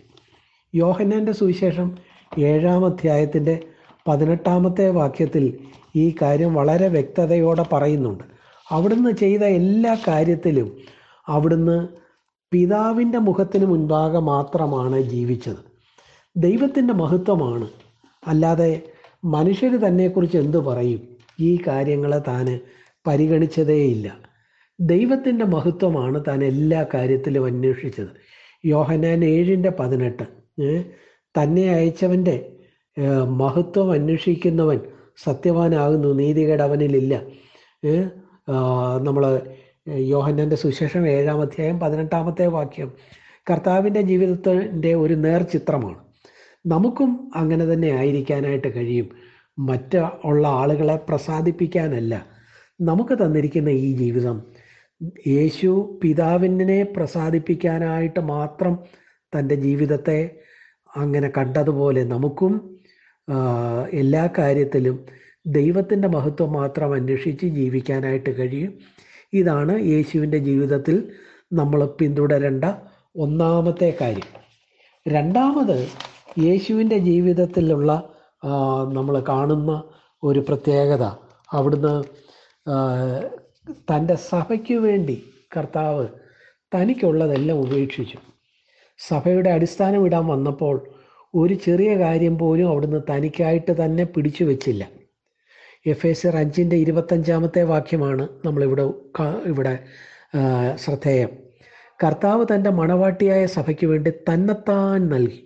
യോഹന്നാന്റെ സുവിശേഷം ഏഴാം അധ്യായത്തിന്റെ പതിനെട്ടാമത്തെ വാക്യത്തിൽ ഈ കാര്യം വളരെ വ്യക്തതയോടെ പറയുന്നുണ്ട്. അവിടുന്ന് ചെയ്ത എല്ലാ കാര്യത്തിലും അവിടുന്ന് പിതാവിന്റെ മുഖത്തിന് മുൻപാകെ മാത്രമാണ് ജീവിച്ചത്. ദൈവത്തിന്റെ മഹത്വമാണ്. അല്ലാതെ മനുഷ്യർ തന്നെക്കുറിച്ച് എന്തു പറയും? ഈ കാര്യങ്ങളെ താൻ പരിഗണിച്ചതേയില്ല ദൈവത്തിന്റെ മഹത്വമാണ് താൻ എല്ലാ കാര്യത്തിലും അന്വേഷിച്ചത്. യോഹനാൻ ഏഴിന്റെ പതിനെട്ട് തന്നെ അയച്ചവന്റെ മഹത്വം അന്വേഷിക്കുന്നവൻ സത്യവാനാകുന്നു നീതികേട് അവനിലില്ല നമ്മൾ യോഹന്നാന്റെ സുശേഷം ഏഴാം അധ്യായം പതിനെട്ടാമത്തെ വാക്യം. കർത്താവിന്റെ ജീവിതത്തിന്റെ ഒരു നേർചിത്രമാണ്. നമുക്കും അങ്ങനെ തന്നെ ആയിരിക്കാനായിട്ട് കഴിയും. മറ്റ് ഉള്ള ആളുകളെ പ്രസാദിപ്പിക്കാനല്ല. നമുക്ക് തന്നിരിക്കുന്ന ഈ ജീവിതം. യേശു പിതാവിനെ പ്രസാദിപ്പിക്കാനായിട്ട് മാത്രം തന്റെ ജീവിതത്തെ അങ്ങനെ കണ്ടതുപോലെ നമുക്കും എല്ലാ കാര്യത്തിലും ദൈവത്തിന്റെ മഹത്വം മാത്രം അന്വേഷിച്ച് ജീവിക്കാനായിട്ട് കഴിയും. ഇതാണ് യേശുവിന്റെ ജീവിതത്തിൽ നമ്മൾ പിന്തുടരേണ്ട ഒന്നാമത്തെ കാര്യം. രണ്ടാമത് യേശുവിന്റെ ജീവിതത്തിലുള്ള നമ്മൾ കാണുന്ന ഒരു പ്രത്യേകത. അവിടുന്ന് തന്റെ സഭയ്ക്ക് വേണ്ടി കർത്താവ് തനിക്കുള്ളതെല്ലാം ഉപേക്ഷിച്ചു. സഭയുടെ അടിസ്ഥാനം ഇടാൻ വന്നപ്പോൾ ഒരു ചെറിയ കാര്യം പോലും അവിടുന്ന് തനിക്കായിട്ട് തന്നെ പിടിച്ചു വെച്ചില്ല. എഫ് എസ് ആർ അഞ്ചിന്റെ ഇരുപത്തഞ്ചാമത്തെ വാക്യമാണ് നമ്മളിവിടെ ഇവിടെ ശ്രദ്ധേയം. കർത്താവ് തന്റെ മണവാട്ടിയായ സഭയ്ക്ക് വേണ്ടി തന്നെത്താൻ നൽകി.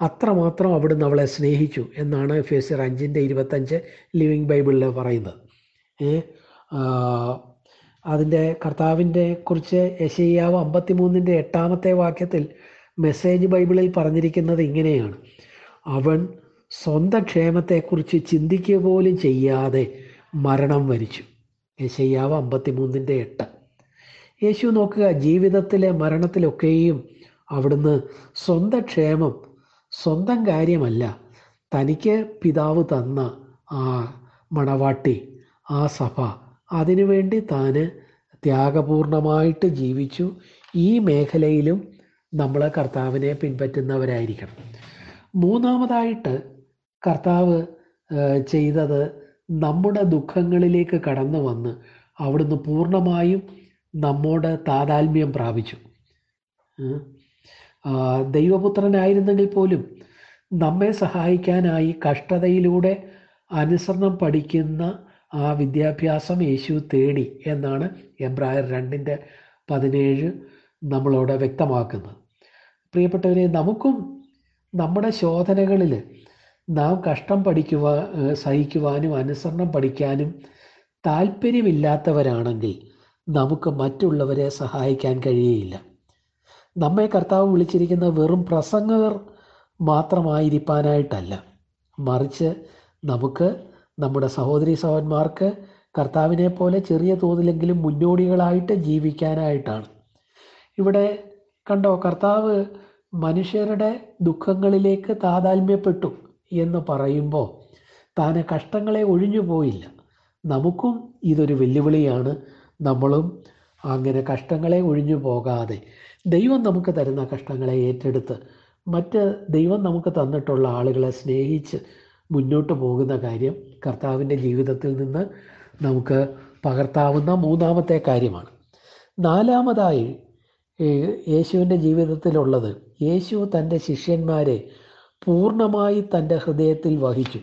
അത്രമാത്രം അവിടുന്ന് അവളെ സ്നേഹിച്ചു എന്നാണ് ഫേസർ അഞ്ചിന്റെ ഇരുപത്തഞ്ച് ലിവിങ് ബൈബിളിൽ പറയുന്നത്. അതിന്റെ കർത്താവിന്റെ കുറിച്ച് യശയ്യാവ് അമ്പത്തിമൂന്നിന്റെ എട്ടാമത്തെ വാക്യത്തിൽ മെസ്സേജ് ബൈബിളിൽ പറഞ്ഞിരിക്കുന്നത് ഇങ്ങനെയാണ്. അവൻ സ്വന്തം ക്ഷേമത്തെക്കുറിച്ച് ചിന്തിക്കുക പോലും ചെയ്യാതെ മരണം വരിച്ചു. യശയ്യാവ് അമ്പത്തിമൂന്നിന്റെ എട്ട്. യേശു നോക്കുക ജീവിതത്തിലെ മരണത്തിലൊക്കെയും അവിടുന്ന് സ്വന്തം ക്ഷേമം സ്വന്തം കാര്യമല്ല. തനിക്ക് പിതാവ് തന്ന ആ മണവാട്ടി ആ സഭ അതിനുവേണ്ടി താന് ത്യാഗപൂർണമായിട്ട് ജീവിച്ചു. ഈ മേഖലയിലും നമ്മൾ കർത്താവിനെ പിൻപറ്റുന്നവരായിരിക്കണം. മൂന്നാമതായിട്ട് കർത്താവ് ചെയ്തത് നമ്മുടെ ദുഃഖങ്ങളിലേക്ക് കടന്നു വന്ന് അവിടുന്ന് പൂർണമായും നമ്മോട് താതാത്മ്യം പ്രാപിച്ചു. ദൈവപുത്രനായിരുന്നെങ്കിൽ പോലും നമ്മെ സഹായിക്കാനായി കഷ്ടതയിലൂടെ അനുസരണം പഠിക്കുന്ന ആ വിദ്യാഭ്യാസം യേശു തേടി എന്നാണ് എബ്രായർ രണ്ടിന്റെ പതിനേഴ് നമ്മളോട് വ്യക്തമാക്കുന്നത്. പ്രിയപ്പെട്ടവരെ നമുക്കും നമ്മുടെ ശോധനകളിൽ നാം കഷ്ടം പഠിക്കുവാ സഹിക്കുവാനും അനുസരണം പഠിക്കാനും താല്പര്യമില്ലാത്തവരാണെങ്കിൽ നമുക്ക് മറ്റുള്ളവരെ സഹായിക്കാൻ കഴിയുകയില്ല നമ്മെ കർത്താവ് വിളിച്ചിരിക്കുന്ന വെറും പ്രസംഗകർ മാത്രമായിരിക്കാനായിട്ടല്ല. മറിച്ച് നമുക്ക് നമ്മുടെ സഹോദരി സഹോദരന്മാർക്ക് കർത്താവിനെ പോലെ ചെറിയ തോതിലെങ്കിലും മുന്നോടികളായിട്ട് ജീവിക്കാനായിട്ടാണ്. ഇവിടെ കണ്ടോ കർത്താവ് മനുഷ്യരുടെ ദുഃഖങ്ങളിലേക്ക് താതാത്മ്യപ്പെട്ടു എന്ന് പറയുമ്പോൾ താന് കഷ്ടങ്ങളെ ഒഴിഞ്ഞു പോയില്ല. നമുക്കും ഇതൊരു വെല്ലുവിളിയാണ്. നമ്മളും അങ്ങനെ കഷ്ടങ്ങളെ ഒഴിഞ്ഞു പോകാതെ ദൈവം നമുക്ക് തരുന്ന കഷ്ടങ്ങളെ ഏറ്റെടുത്ത് മറ്റ് ദൈവം നമുക്ക് തന്നിട്ടുള്ള ആളുകളെ സ്നേഹിച്ച് മുന്നോട്ട് പോകുന്ന കാര്യം കർത്താവിന്റെ ജീവിതത്തിൽ നിന്ന് നമുക്ക് പകർത്താവുന്ന മൂന്നാമത്തെ കാര്യമാണ്. നാലാമതായി യേശുവിന്റെ ജീവിതത്തിലുള്ളത് യേശു തന്റെ ശിഷ്യന്മാരെ പൂർണമായി തന്റെ ഹൃദയത്തിൽ വഹിച്ചു.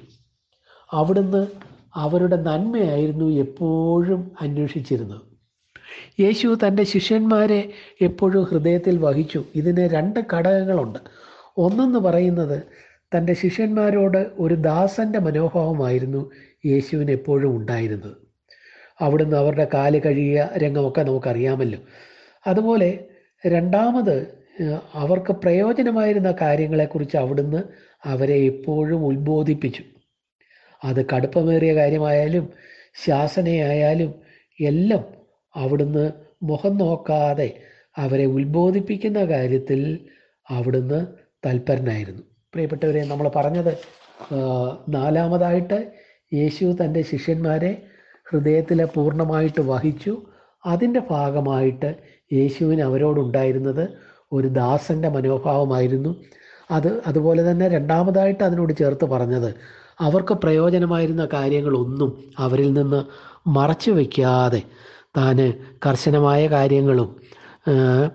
അവിടുന്ന് അവരുടെ നന്മയായിരുന്നു എപ്പോഴും അന്വേഷിച്ചിരുന്നത്. യേശു തന്റെ ശിഷ്യന്മാരെ എപ്പോഴും ഹൃദയത്തിൽ വഹിച്ചു. ഇതിന് രണ്ട് ഘടകങ്ങളുണ്ട്. ഒന്നെന്ന് പറയുന്നത് തന്റെ ശിഷ്യന്മാരോട് ഒരു ദാസന്റെ മനോഭാവമായിരുന്നു യേശുവിന് എപ്പോഴും ഉണ്ടായിരുന്നത്. അവിടുന്ന് അവരുടെ കാൽ കഴിയുക രംഗമൊക്കെ നമുക്കറിയാമല്ലോ. അതുപോലെ രണ്ടാമത് അവർക്ക് പ്രയോജനമായിരുന്ന കാര്യങ്ങളെക്കുറിച്ച് അവിടുന്ന് അവരെ എപ്പോഴും ഉത്ബോധിപ്പിച്ചു. അത് കടുപ്പമേറിയ കാര്യമായാലും ശാസനയായാലും എല്ലാം അവിടുന്ന് മുഖം നോക്കാതെ അവരെ ഉത്ബോധിപ്പിക്കുന്ന കാര്യത്തിൽ അവിടുന്ന് തൽപരനായിരുന്നു. പ്രിയപ്പെട്ടവരെ നമ്മൾ പറഞ്ഞത് നാലാമതായിട്ട് യേശു തന്റെ ശിഷ്യന്മാരെ ഹൃദയത്തിൽ പൂർണമായിട്ട് വഹിച്ചു. അതിന്റെ ഭാഗമായിട്ട് യേശുവിന് അവരോടുണ്ടായിരുന്നത് ഒരു ദാസന്റെ മനോഭാവമായിരുന്നു. അത് അതുപോലെ തന്നെ രണ്ടാമതായിട്ട് അതിനോട് ചേർത്ത് പറഞ്ഞത് അവർക്ക് പ്രയോജനമായിരുന്ന കാര്യങ്ങളൊന്നും അവരിൽ നിന്ന് മറച്ചു വയ്ക്കാതെ താൻ കർശനമായ കാര്യങ്ങളും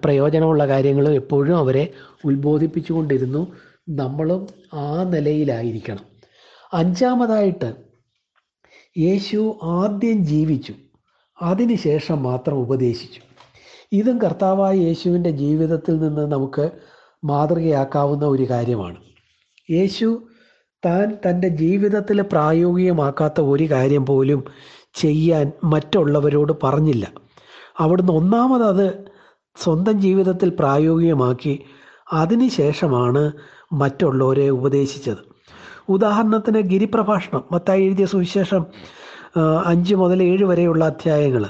പ്രയോജനമുള്ള കാര്യങ്ങളും എപ്പോഴും അവരെ ഉത്ബോധിപ്പിച്ചുകൊണ്ടിരുന്നു. നമ്മളും ആ നിലയിലായിരിക്കണം. അഞ്ചാമതായിട്ട് യേശു ആദ്യം ജീവിച്ചു അതിനുശേഷം മാത്രം ഉപദേശിച്ചു. ഇതും കർത്താവായ യേശുവിന്റെ ജീവിതത്തിൽ നിന്ന് നമുക്ക് മാതൃകയാക്കാവുന്ന ഒരു കാര്യമാണ്. യേശു താൻ തന്റെ ജീവിതത്തിൽ പ്രായോഗികമാക്കാത്ത ഒരു കാര്യം പോലും ചെയ്യാൻ മറ്റുള്ളവരോട് പറഞ്ഞില്ല. അവിടുന്ന് ഒന്നാമത് അത് സ്വന്തം ജീവിതത്തിൽ പ്രായോഗികമാക്കി അതിനുശേഷമാണ് മറ്റുള്ളവരെ ഉപദേശിച്ചത്. ഉദാഹരണത്തിന് ഗിരിപ്രഭാഷണം മത്തായി എഴുതിയ സുവിശേഷം അഞ്ച് മുതൽ ഏഴ് വരെയുള്ള അധ്യായങ്ങൾ.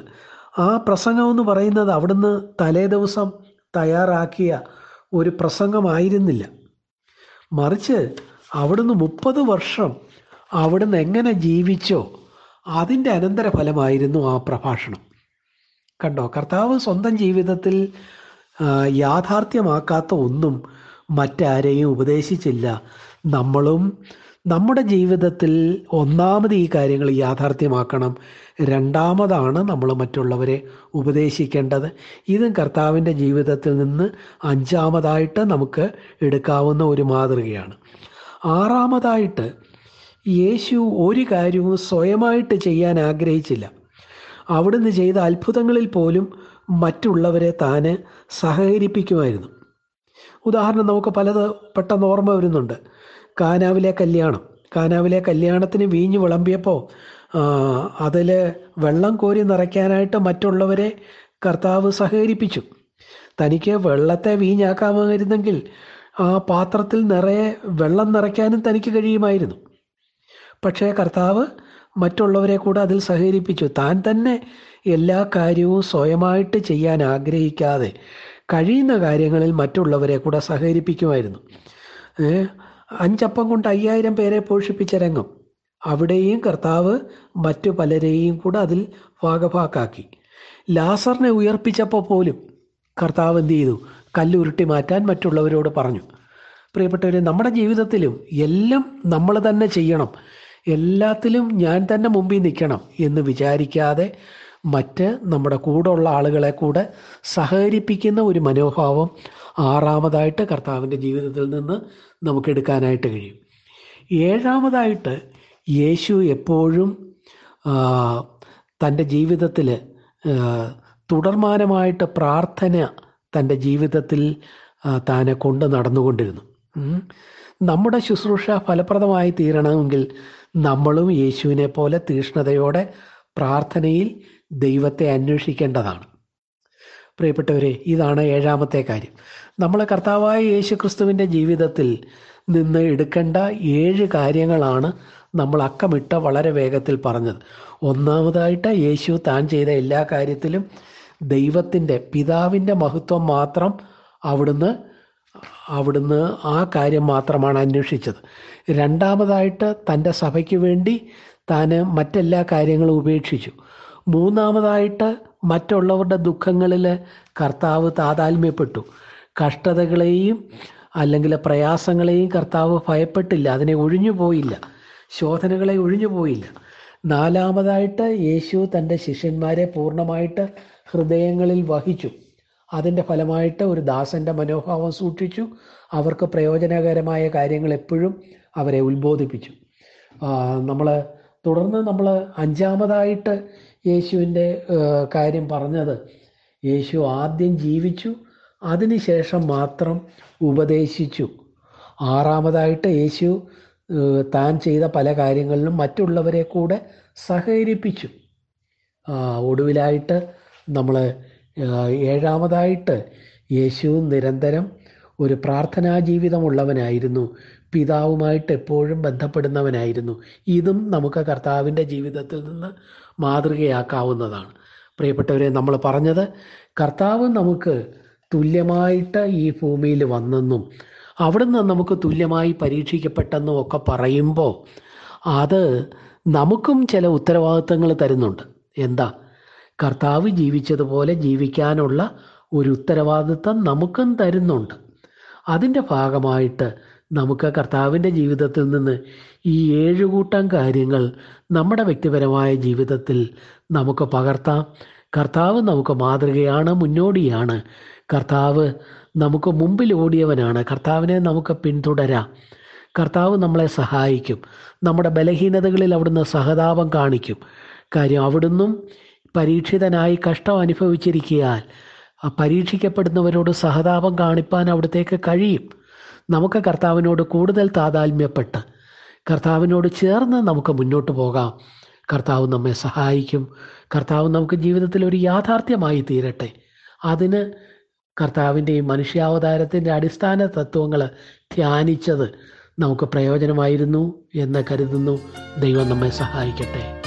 ആ പ്രസംഗം എന്ന് പറയുന്നത് അവിടുന്ന് തലേ ദിവസം തയ്യാറാക്കിയ ഒരു പ്രസംഗമായിരുന്നില്ല. മറിച്ച് അവിടുന്ന് മുപ്പത് വർഷം അവിടുന്ന് എങ്ങനെ ജീവിച്ചോ അതിന്റെ അനന്തരഫലമായിരുന്നു ആ പ്രഭാഷണം. കണ്ടോ? കർത്താവ് സ്വന്തം ജീവിതത്തിൽ യാഥാർത്ഥ്യമാക്കാത്ത ഒന്നും മറ്റാരെയും ഉപദേശിച്ചില്ല. നമ്മളും നമ്മുടെ ജീവിതത്തിൽ ഒന്നാമത് ഈ കാര്യങ്ങൾ യാഥാർത്ഥ്യമാക്കണം. രണ്ടാമതാണ് നമ്മൾ മറ്റുള്ളവരെ ഉപദേശിക്കേണ്ടത്. ഇതും കർത്താവിന്റെ ജീവിതത്തിൽ നിന്ന് അഞ്ചാമതായിട്ട് നമുക്ക് എടുക്കാവുന്ന ഒരു മാതൃകയാണ്. ആറാമതായിട്ട് യേശു ഒരു കാര്യവും സ്വയമായിട്ട് ചെയ്യാൻ ആഗ്രഹിച്ചില്ല. അവിടുന്ന് ചെയ്ത അത്ഭുതങ്ങളിൽ പോലും മറ്റുള്ളവരെ താന് സഹകരിപ്പിക്കുമായിരുന്നു. ഉദാഹരണം നമുക്ക് പലത് പെട്ടെന്ന് ഓർമ്മ വരുന്നുണ്ട്. കാനാവിലെ കല്യാണം. കാനാവിലെ കല്യാണത്തിന് വീഞ്ഞു വിളമ്പിയപ്പോൾ അതിൽ വെള്ളം കോരി നിറയ്ക്കാനായിട്ട് മറ്റുള്ളവരെ കർത്താവ് സഹകരിപ്പിച്ചു. തനിക്ക് വെള്ളത്തെ വീഞ്ഞാക്കാമായിരുന്നെങ്കിൽ ആ പാത്രത്തിൽ നിറയെ വെള്ളം നിറയ്ക്കാനും തനിക്ക് കഴിയുമായിരുന്നു. പക്ഷേ കർത്താവ് മറ്റുള്ളവരെ കൂടെ അതിൽ സഹകരിപ്പിച്ചു. താൻ തന്നെ എല്ലാ കാര്യവും സ്വയമായിട്ട് ചെയ്യാൻ ആഗ്രഹിക്കാതെ കഴിയുന്ന കാര്യങ്ങളിൽ മറ്റുള്ളവരെ കൂടെ സഹകരിപ്പിക്കുമായിരുന്നു. അഞ്ചപ്പം കൊണ്ട് അയ്യായിരം പേരെ പോഷിപ്പിച്ച രംഗം. അവിടെയും കർത്താവ് മറ്റു പലരെയും കൂടെ അതിൽ ഭാഗഭാക്കാക്കി ലാസറിനെ ഉയർപ്പിച്ചപ്പോൾ പോലും കർത്താവ് എന്ത് ചെയ്തു? കല്ലുരുട്ടി മാറ്റാൻ മറ്റുള്ളവരോട് പറഞ്ഞു. പ്രിയപ്പെട്ടവരെ നമ്മുടെ ജീവിതത്തിലും എല്ലാം നമ്മൾ തന്നെ ചെയ്യണം. എല്ലാത്തിലും ഞാൻ തന്നെ മുമ്പിൽ നിൽക്കണം എന്ന് വിചാരിക്കാതെ മറ്റ് നമ്മുടെ കൂടെയുള്ള ആളുകളെ കൂടെ സഹകരിപ്പിക്കുന്ന ഒരു മനോഭാവം ആറാമതായിട്ട് കർത്താവിന്റെ ജീവിതത്തിൽ നിന്ന് നമുക്ക് എടുക്കാനായിട്ട് കഴിയും. ഏഴാമതായിട്ട് യേശു എപ്പോഴും തന്റെ ജീവിതത്തിൽ തുടർമാനമായിട്ട് പ്രാർത്ഥന തന്റെ ജീവിതത്തിൽ താനെ കൊണ്ട് നടന്നുകൊണ്ടിരുന്നു. നമ്മുടെ ശുശ്രൂഷ ഫലപ്രദമായി തീരണമെങ്കിൽ നമ്മളും യേശുവിനെ പോലെ തീഷ്ണതയോടെ പ്രാർത്ഥനയിൽ ദൈവത്തെ അന്വേഷിക്കേണ്ടതാണ്. പ്രിയപ്പെട്ടവരെ ഇതാണ് ഏഴാമത്തെ കാര്യം. നമ്മളെ കർത്താവായ യേശു ക്രിസ്തുവിന്റെ ജീവിതത്തിൽ നിന്ന് എടുക്കേണ്ട ഏഴ് കാര്യങ്ങളാണ് നമ്മൾ അക്കമിട്ട വളരെ വേഗത്തിൽ പറഞ്ഞത്. ഒന്നാമതായിട്ട് യേശു താൻ ചെയ്ത എല്ലാ കാര്യത്തിലും ദൈവത്തിന്റെ പിതാവിന്റെ മഹത്വം മാത്രം അവിടുന്ന് അവിടുന്ന് ആ കാര്യം മാത്രമാണ് അന്വേഷിച്ചത്. രണ്ടാമതായിട്ട് തന്റെ സഭയ്ക്ക് വേണ്ടി താൻ മറ്റെല്ലാ കാര്യങ്ങളും ഉപേക്ഷിച്ചു. മൂന്നാമതായിട്ട് മറ്റുള്ളവരുടെ ദുഃഖങ്ങളിൽ കർത്താവ് താതാത്മ്യപ്പെട്ടു. കഷ്ടതകളെയും അല്ലെങ്കിൽ പ്രയാസങ്ങളെയും കർത്താവ് ഭയപ്പെട്ടില്ല. അതിനെ ഒഴിഞ്ഞു പോയില്ല. ശോധനകളെ ഒഴിഞ്ഞു പോയില്ല. നാലാമതായിട്ട് യേശു തന്റെ ശിഷ്യന്മാരെ പൂർണമായിട്ട് ഹൃദയങ്ങളിൽ വഹിച്ചു. അതിന്റെ ഫലമായിട്ട് ഒരു ദാസന്റെ മനോഭാവം സൂക്ഷിച്ചു. അവർക്ക് പ്രയോജനകരമായ കാര്യങ്ങൾ എപ്പോഴും അവരെ ഉത്ബോധിപ്പിച്ചു. നമ്മൾ തുടർന്ന് നമ്മൾ അഞ്ചാമതായിട്ട് യേശുവിന്റെ കാര്യം പറഞ്ഞത്. യേശു ആദ്യം ജീവിച്ചു അതിനുശേഷം മാത്രം ഉപദേശിച്ചു. ആറാമതായിട്ട് യേശു താൻ ചെയ്ത പല കാര്യങ്ങളിലും മറ്റുള്ളവരെ കൂടെ സഹകരിപ്പിച്ചു. ഒടുവിലായിട്ട് നമ്മൾ ഏഴാമതായിട്ട് യേശു നിരന്തരം ഒരു പ്രാർത്ഥനാ ജീവിതമുള്ളവനായിരുന്നു പിതാവുമായിട്ട് എപ്പോഴും ബന്ധപ്പെടുന്നവനായിരുന്നു. ഇതും നമുക്ക് കർത്താവിന്റെ ജീവിതത്തിൽ നിന്ന് മാതൃകയാക്കാവുന്നതാണ്. പ്രിയപ്പെട്ടവരെ നമ്മൾ പറഞ്ഞത് കർത്താവ് നമുക്ക് തുല്യമായിട്ട് ഈ ഭൂമിയിൽ വന്നെന്നും അവിടുന്ന് നമുക്ക് തുല്യമായി പരീക്ഷിക്കപ്പെട്ടെന്നും ഒക്കെ പറയുമ്പോൾ അത് നമുക്കും ചില ഉത്തരവാദിത്തങ്ങൾ തരുന്നുണ്ട്. എന്താ? കർത്താവ് ജീവിച്ചതുപോലെ ജീവിക്കാനുള്ള ഒരു ഉത്തരവാദിത്വം നമുക്കും തരുന്നുണ്ട്. അതിന്റെ ഭാഗമായിട്ട് നമുക്ക് കർത്താവിന്റെ ജീവിതത്തിൽ നിന്ന് ഈ ഏഴ് കൂട്ടം കാര്യങ്ങൾ നമ്മുടെ വ്യക്തിപരമായ ജീവിതത്തിൽ നമുക്ക് പകർത്താം. കർത്താവ് നമുക്ക് മാതൃകയാണ് മുന്നോടിയാണ്. കർത്താവ് നമുക്ക് മുമ്പിൽ ഓടിയവനാണ്. കർത്താവിനെ നമുക്ക് പിന്തുടരാം. കർത്താവ് നമ്മളെ സഹായിക്കും. നമ്മുടെ ബലഹീനതകളിൽ അവിടുന്ന് സഹതാപം കാണിക്കും. കാര്യം അവിടുന്നും പരീക്ഷിതനായി കഷ്ടം അനുഭവിച്ചിരിക്കുകയാൽ ആ പരീക്ഷിക്കപ്പെടുന്നവരോട് സഹതാപം കാണിപ്പാൻ അവിടത്തേക്ക് കഴിയും. നമുക്ക് കർത്താവിനോട് കൂടുതൽ താതാത്മ്യപ്പെട്ട് കർത്താവിനോട് ചേർന്ന് നമുക്ക് മുന്നോട്ട് പോകാം. കർത്താവ് നമ്മെ സഹായിക്കും. കർത്താവ് നമുക്ക് ജീവിതത്തിൽ ഒരു യാഥാർത്ഥ്യമായി തീരട്ടെ. അതിന് കർത്താവിന്റെയും മനുഷ്യാവതാരത്തിന്റെ അടിസ്ഥാന തത്വങ്ങൾ ധ്യാനിച്ചത് നമുക്ക് പ്രയോജനമായിരുന്നു എന്ന് കരുതുന്നു. ദൈവം നമ്മെ സഹായിക്കട്ടെ.